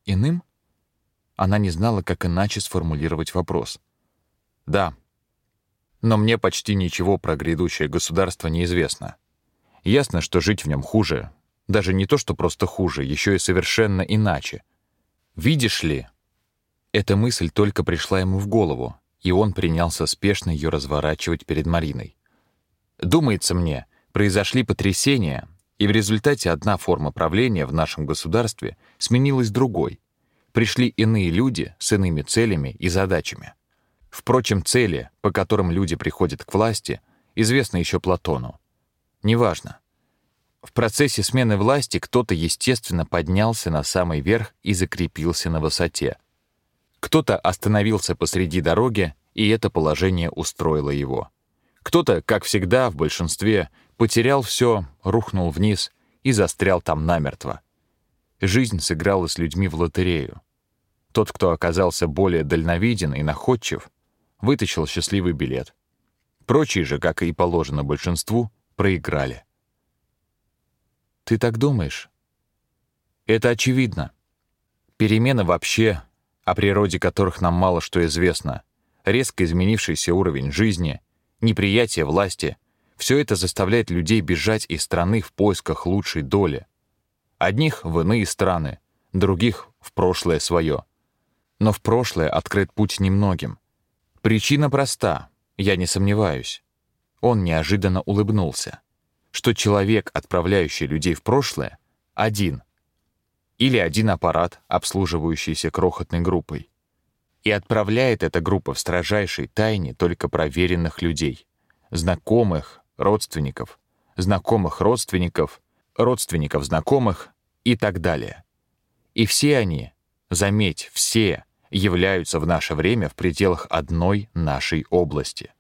иным? Она не знала, как иначе сформулировать вопрос. Да, но мне почти ничего про грядущее государство неизвестно. Ясно, что жить в нем хуже. Даже не то, что просто хуже, еще и совершенно иначе. Видишь ли, эта мысль только пришла ему в голову, и он принялся спешно ее разворачивать перед Мариной. Думается мне, произошли потрясения, и в результате одна форма правления в нашем государстве сменилась другой. Пришли иные люди с иными целями и задачами. Впрочем, цели, по которым люди приходят к власти, известны еще Платону. Неважно. В процессе смены власти кто-то, естественно, поднялся на самый верх и закрепился на высоте. Кто-то остановился посреди дороги, и это положение устроило его. Кто-то, как всегда, в большинстве, потерял все, рухнул вниз и застрял там намертво. Жизнь сыграла с людьми в лотерею. Тот, кто оказался более дальновиден и находчив, вытащил счастливый билет. Прочие же, как и положено большинству, проиграли. Ты так думаешь? Это очевидно. Перемены вообще, о природе которых нам мало что известно, резко изменившийся уровень жизни, неприятие власти — все это заставляет людей бежать из страны в поисках лучшей доли. Одних в иные страны, других — в прошлое свое. Но в прошлое открыт путь немногим. Причина проста, я не сомневаюсь. Он неожиданно улыбнулся, что человек, отправляющий людей в прошлое, один. Или один аппарат, обслуживающийся крохотной группой. И отправляет эта группа в строжайшей тайне только проверенных людей, знакомых, родственников, знакомых родственников, родственников знакомых и так далее. И все они, заметь, все являются в наше время в пределах одной нашей области.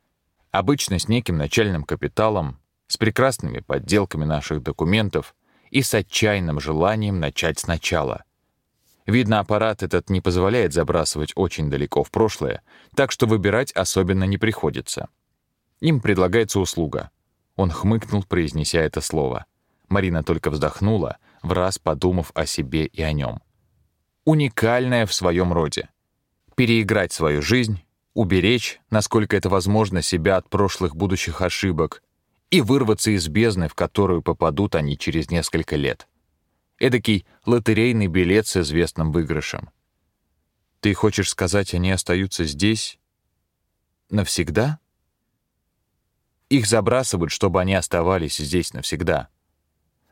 Обычно с неким начальным капиталом, с прекрасными подделками наших документов и с отчаянным желанием начать сначала. Видно, аппарат этот не позволяет забрасывать очень далеко в прошлое, так что выбирать особенно не приходится. Им предлагается услуга. Он хмыкнул, произнеся это слово. Марина только вздохнула, в раз подумав о себе и о нем. Уникальная в своем роде. Переиграть свою жизнь, уберечь, насколько это возможно, себя от прошлых будущих ошибок и вырваться из бездны, в которую попадут они через несколько лет. Эдакий лотерейный билет с известным выигрышем. Ты хочешь сказать, они остаются здесь навсегда? Их забрасывают, чтобы они оставались здесь навсегда.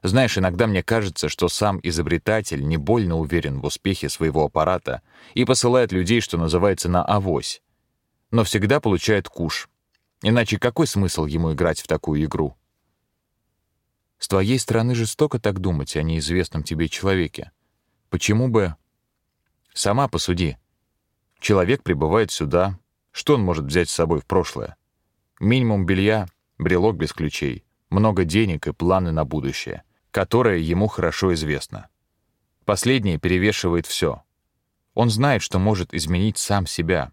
Знаешь, иногда мне кажется, что сам изобретатель не больно уверен в успехе своего аппарата и посылает людей, что называется, на авось. Но всегда получает куш. Иначе какой смысл ему играть в такую игру? С твоей стороны жестоко так думать о неизвестном тебе человеке. Почему бы... Сама посуди. Человек прибывает сюда. Что он может взять с собой в прошлое? Минимум белья, брелок без ключей, много денег и планы на будущее, которое ему хорошо известно. Последнее перевешивает все. Он знает, что может изменить сам себя.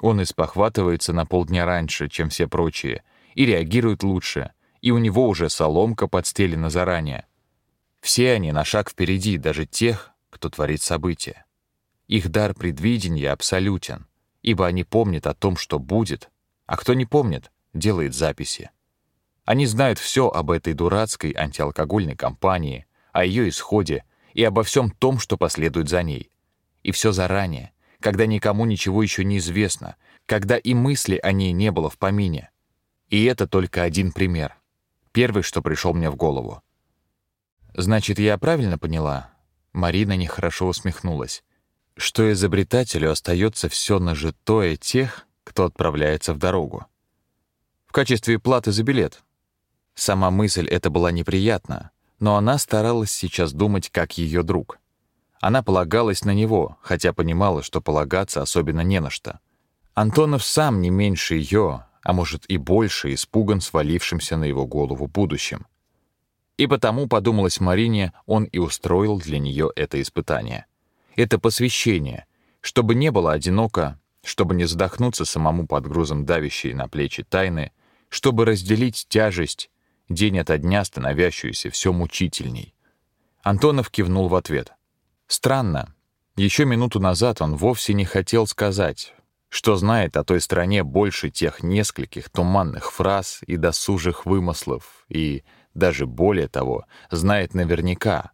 Он испохватывается на полдня раньше, чем все прочие, и реагирует лучше, и у него уже соломка подстелена заранее. Все они на шаг впереди, даже тех, кто творит события. Их дар предвидения абсолютен, ибо они помнят о том, что будет, а кто не помнит, делает записи. Они знают все об этой дурацкой антиалкогольной кампании, о ее исходе и обо всем том, что последует за ней. И все заранее, когда никому ничего еще не известно, когда и мысли о ней не было в помине. И это только один пример. Первый, что пришел мне в голову. Значит, я правильно поняла? Марина нехорошо усмехнулась. Что изобретателю остается все нажитое тех, кто отправляется в дорогу. В качестве платы за билет. Сама мысль эта была неприятна, но она старалась сейчас думать как ее друг. Она полагалась на него, хотя понимала, что полагаться особенно не на что. Антонов сам не меньше ее, а может и больше, испуган свалившимся на его голову будущим. И потому, подумалось Марине, он и устроил для нее это испытание. Это посвящение, чтобы не было одиноко, чтобы не задохнуться самому под грузом давящей на плечи тайны, чтобы разделить тяжесть, день ото дня становящуюся все мучительней. Антонов кивнул в ответ. Странно. Еще минуту назад он вовсе не хотел сказать, что знает о той стране больше тех нескольких туманных фраз и досужих вымыслов, и, даже более того, знает наверняка.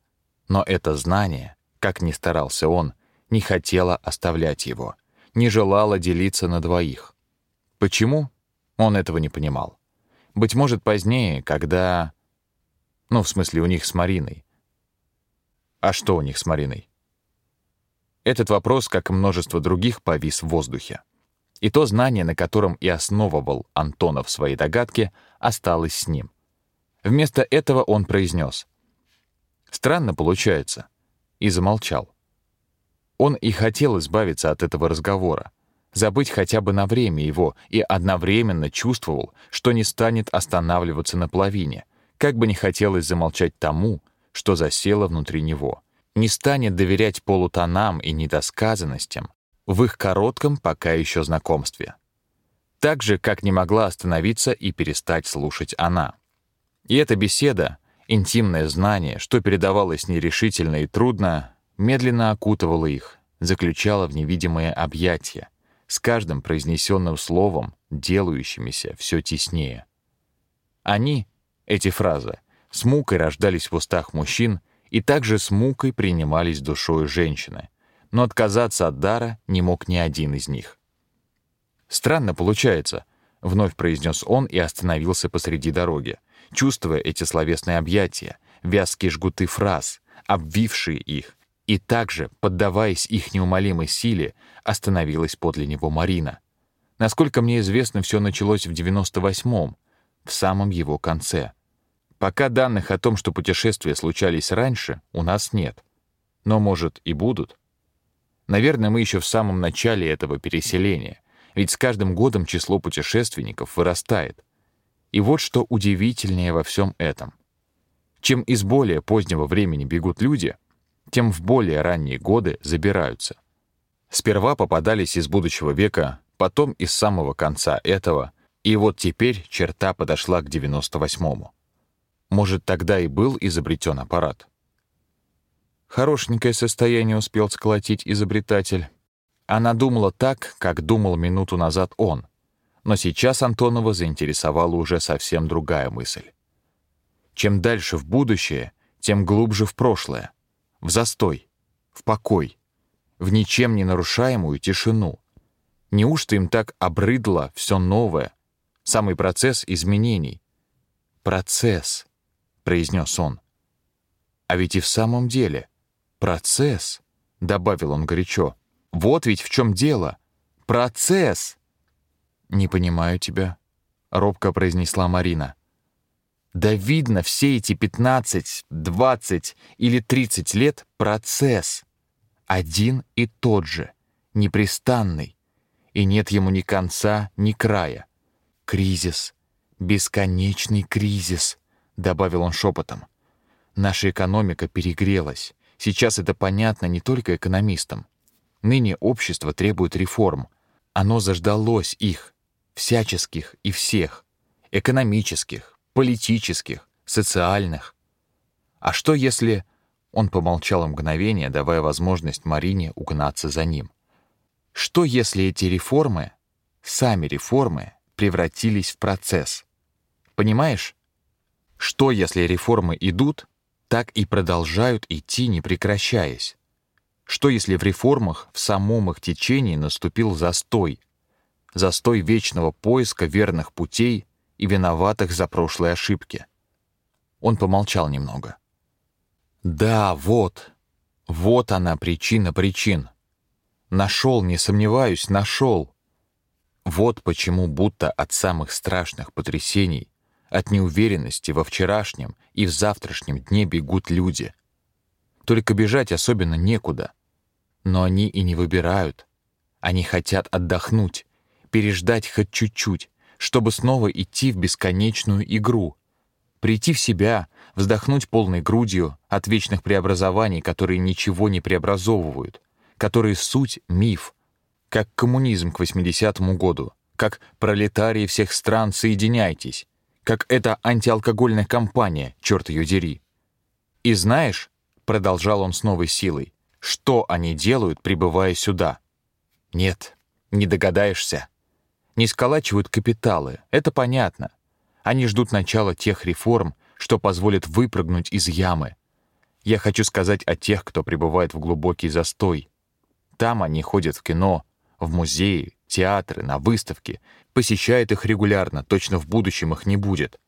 Но это знание, как ни старался он, не хотело оставлять его не желала делиться на двоих. Почему? Он этого не понимал. Быть может, позднее, когда... Ну, в смысле, у них с Мариной. А что у них с Мариной? Этот вопрос, как и множество других, повис в воздухе. И то знание, на котором и основывал Антонов свои догадки, осталось с ним. Вместо этого он произнес. «Странно получается», и замолчал. Он и хотел избавиться от этого разговора, забыть хотя бы на время его, и одновременно чувствовал, что не станет останавливаться на половине, как бы не хотелось замолчать тому, что засело внутри него, не станет доверять полутонам и недосказанностям в их коротком пока еще знакомстве. Так же, как не могла остановиться и перестать слушать она. И эта беседа, интимное знание, что передавалось нерешительно и трудно, медленно окутывала их, заключала в невидимое объятие, с каждым произнесенным словом, делающимися все теснее. Они, эти фразы, с мукой рождались в устах мужчин и также с мукой принимались душой женщины, но отказаться от дара не мог ни один из них. «Странно получается», — вновь произнес он и остановился посреди дороги, чувствуя эти словесные объятия, вязкие жгуты фраз, обвившие их, и также, поддаваясь их неумолимой силе, остановилась подле него Марина. Насколько мне известно, все началось в 98-м, в самом его конце. Пока данных о том, что путешествия случались раньше, у нас нет. Но, может, и будут. Наверное, мы еще в самом начале этого переселения. Ведь с каждым годом число путешественников вырастает. И вот что удивительнее во всем этом. Чем из более позднего времени бегут люди, тем в более ранние годы забираются. Сперва попадались из будущего века, потом из самого конца этого, и вот теперь черта подошла к 98-му. Может, тогда и был изобретен аппарат. Хорошенькое состояние успел сколотить изобретатель. Она думала так, как думал минуту назад он. Но сейчас Антонова заинтересовала уже совсем другая мысль. Чем дальше в будущее, тем глубже в прошлое. В застой, в покой, в ничем не нарушаемую тишину. Неужто им так обрыдло все новое, самый процесс изменений? «Процесс», — произнес он. «А ведь и в самом деле, процесс», — добавил он горячо. Вот ведь в чем дело. Процесс. Не понимаю тебя, робко произнесла Марина. Да видно, все эти 15, 20 или 30 лет процесс. Один и тот же, непрестанный. И нет ему ни конца, ни края. Кризис. Бесконечный кризис, добавил он шепотом. Наша экономика перегрелась. Сейчас это понятно не только экономистам. Ныне общество требует реформ. Оно заждалось их, всяческих и всех, экономических, политических, социальных. А что если... Он помолчал мгновение, давая возможность Марине угнаться за ним. Что если эти реформы, сами реформы, превратились в процесс? Понимаешь? Что если реформы идут, так и продолжают идти, не прекращаясь? Что если в реформах в самом их течении наступил застой? Застой вечного поиска верных путей и виноватых за прошлые ошибки. Он помолчал немного. Да, вот. Вот она причина причин. Нашел, не сомневаюсь, нашел. Вот почему будто от самых страшных потрясений, от неуверенности во вчерашнем и в завтрашнем дне бегут люди. Только бежать особенно некуда — но они и не выбирают. Они хотят отдохнуть, переждать хоть чуть-чуть, чтобы снова идти в бесконечную игру, прийти в себя, вздохнуть полной грудью от вечных преобразований, которые ничего не преобразовывают, которые суть — миф, как коммунизм к 80-му году, как пролетарии всех стран соединяйтесь, как эта антиалкогольная кампания, черт ее дери. И знаешь, — продолжал он с новой силой, что они делают, прибывая сюда? Нет, не догадаешься. Не сколачивают капиталы, это понятно. Они ждут начала тех реформ, что позволит выпрыгнуть из ямы. Я хочу сказать о тех, кто пребывает в глубокий застой. Там они ходят в кино, в музеи, театры, на выставки, посещают их регулярно, точно в будущем их не будет.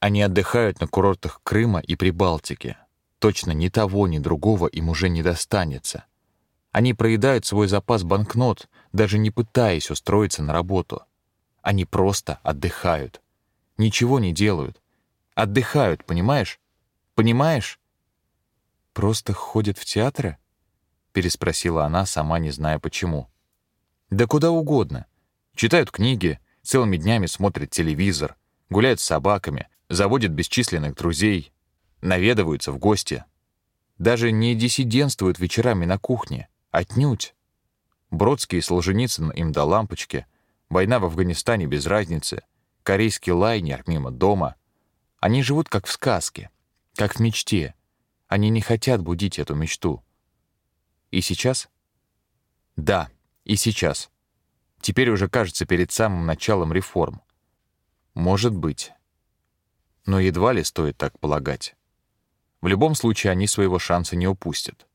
Они отдыхают на курортах Крыма и Прибалтики, Точно ни того, ни другого им уже не достанется. Они проедают свой запас банкнот, даже не пытаясь устроиться на работу. Они просто отдыхают. Ничего не делают. Отдыхают, понимаешь? Понимаешь? Просто ходят в театры? Переспросила она, сама не зная почему. Да куда угодно. Читают книги, целыми днями смотрят телевизор, гуляют с собаками, заводят бесчисленных друзей, наведываются в гости. Даже не диссидентствуют вечерами на кухне, отнюдь. Бродский и Солженицын им до лампочки, война в Афганистане без разницы, корейский лайнер мимо дома. Они живут как в сказке, как в мечте. Они не хотят будить эту мечту. И сейчас? Да, и сейчас. Теперь уже кажется перед самым началом реформ. Может быть. Но едва ли стоит так полагать. В любом случае они своего шанса не упустят.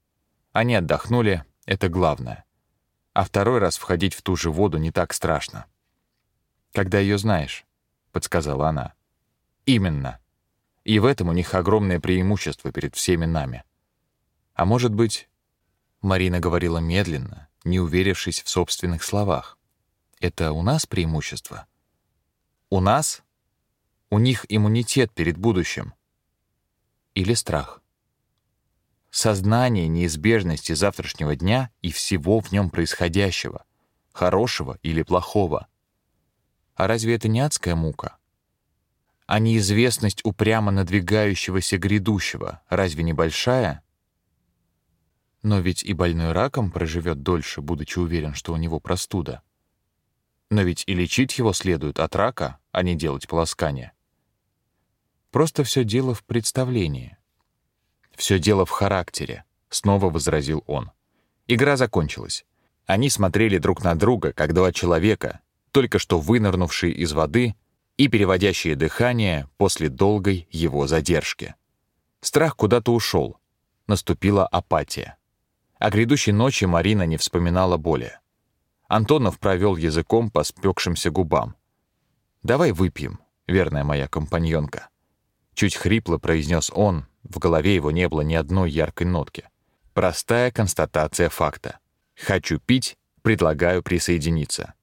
Они отдохнули, это главное. А второй раз входить в ту же воду не так страшно. «Когда ее знаешь», — подсказала она. «Именно. И в этом у них огромное преимущество перед всеми нами. А может быть...» Марина говорила медленно, не уверившись в собственных словах. «Это у нас преимущество?» «У нас?» «У них иммунитет перед будущим или страх. Сознание неизбежности завтрашнего дня и всего в нем происходящего. хорошего или плохого. А разве это не адская мука? А неизвестность упрямо надвигающегося грядущего разве не большая? Но ведь и больной раком проживет дольше, будучи уверен, что у него простуда. Но ведь и лечить его следует от рака, а не делать полоскания. Просто все дело в представлении. Все дело в характере, снова возразил он. Игра закончилась. Они смотрели друг на друга, как два человека, только что вынырнувшие из воды и переводящие дыхание после долгой его задержки. Страх куда-то ушел. Наступила апатия. О грядущей ночи Марина не вспоминала более. Антонов провел языком по спекшимся губам. «Давай выпьем, верная моя компаньонка». Чуть хрипло произнес он, в голове его не было ни одной яркой нотки. Простая констатация факта. «Хочу пить, предлагаю присоединиться».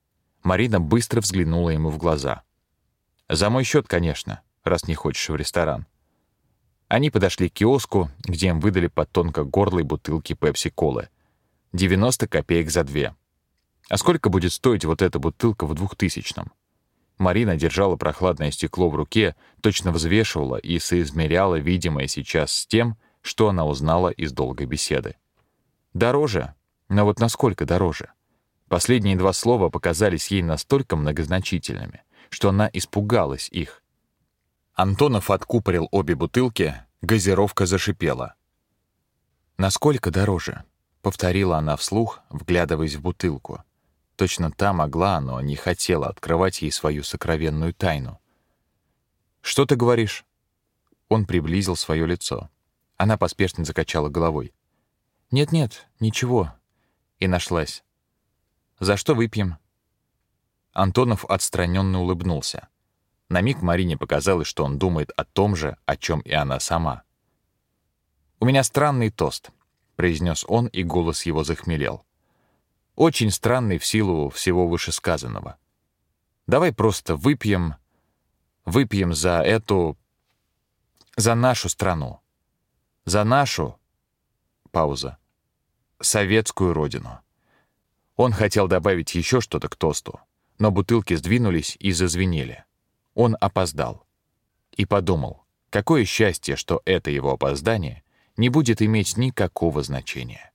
Марина быстро взглянула ему в глаза. «За мой счет, конечно, раз не хочешь в ресторан». Они подошли к киоску, где им выдали по тонкогорлой бутылке пепси-колы. 90 копеек за две. А сколько будет стоить вот эта бутылка в двухтысячном? Марина держала прохладное стекло в руке, точно взвешивала и соизмеряла видимое сейчас с тем, что она узнала из долгой беседы. Дороже? Но вот насколько дороже? Последние два слова показались ей настолько многозначительными, что она испугалась их. Антонов откупорил обе бутылки, газировка зашипела. «Насколько дороже?» — повторила она вслух, вглядываясь в бутылку. Точно та могла, но не хотела открывать ей свою сокровенную тайну. «Что ты говоришь?» Он приблизил свое лицо. Она поспешно закачала головой. «Нет-нет, ничего». И нашлась. «За что выпьем?» Антонов отстраненно улыбнулся. На миг Марине показалось, что он думает о том же, о чем и она сама. «У меня странный тост», — произнес он, и голос его захмелел. Очень странный в силу всего вышесказанного. Давай просто выпьем, выпьем за эту, за нашу страну, за нашу, пауза, советскую родину. Он хотел добавить еще что-то к тосту, но бутылки сдвинулись и зазвенели. Он опоздал. И подумал, какое счастье, что это его опоздание не будет иметь никакого значения.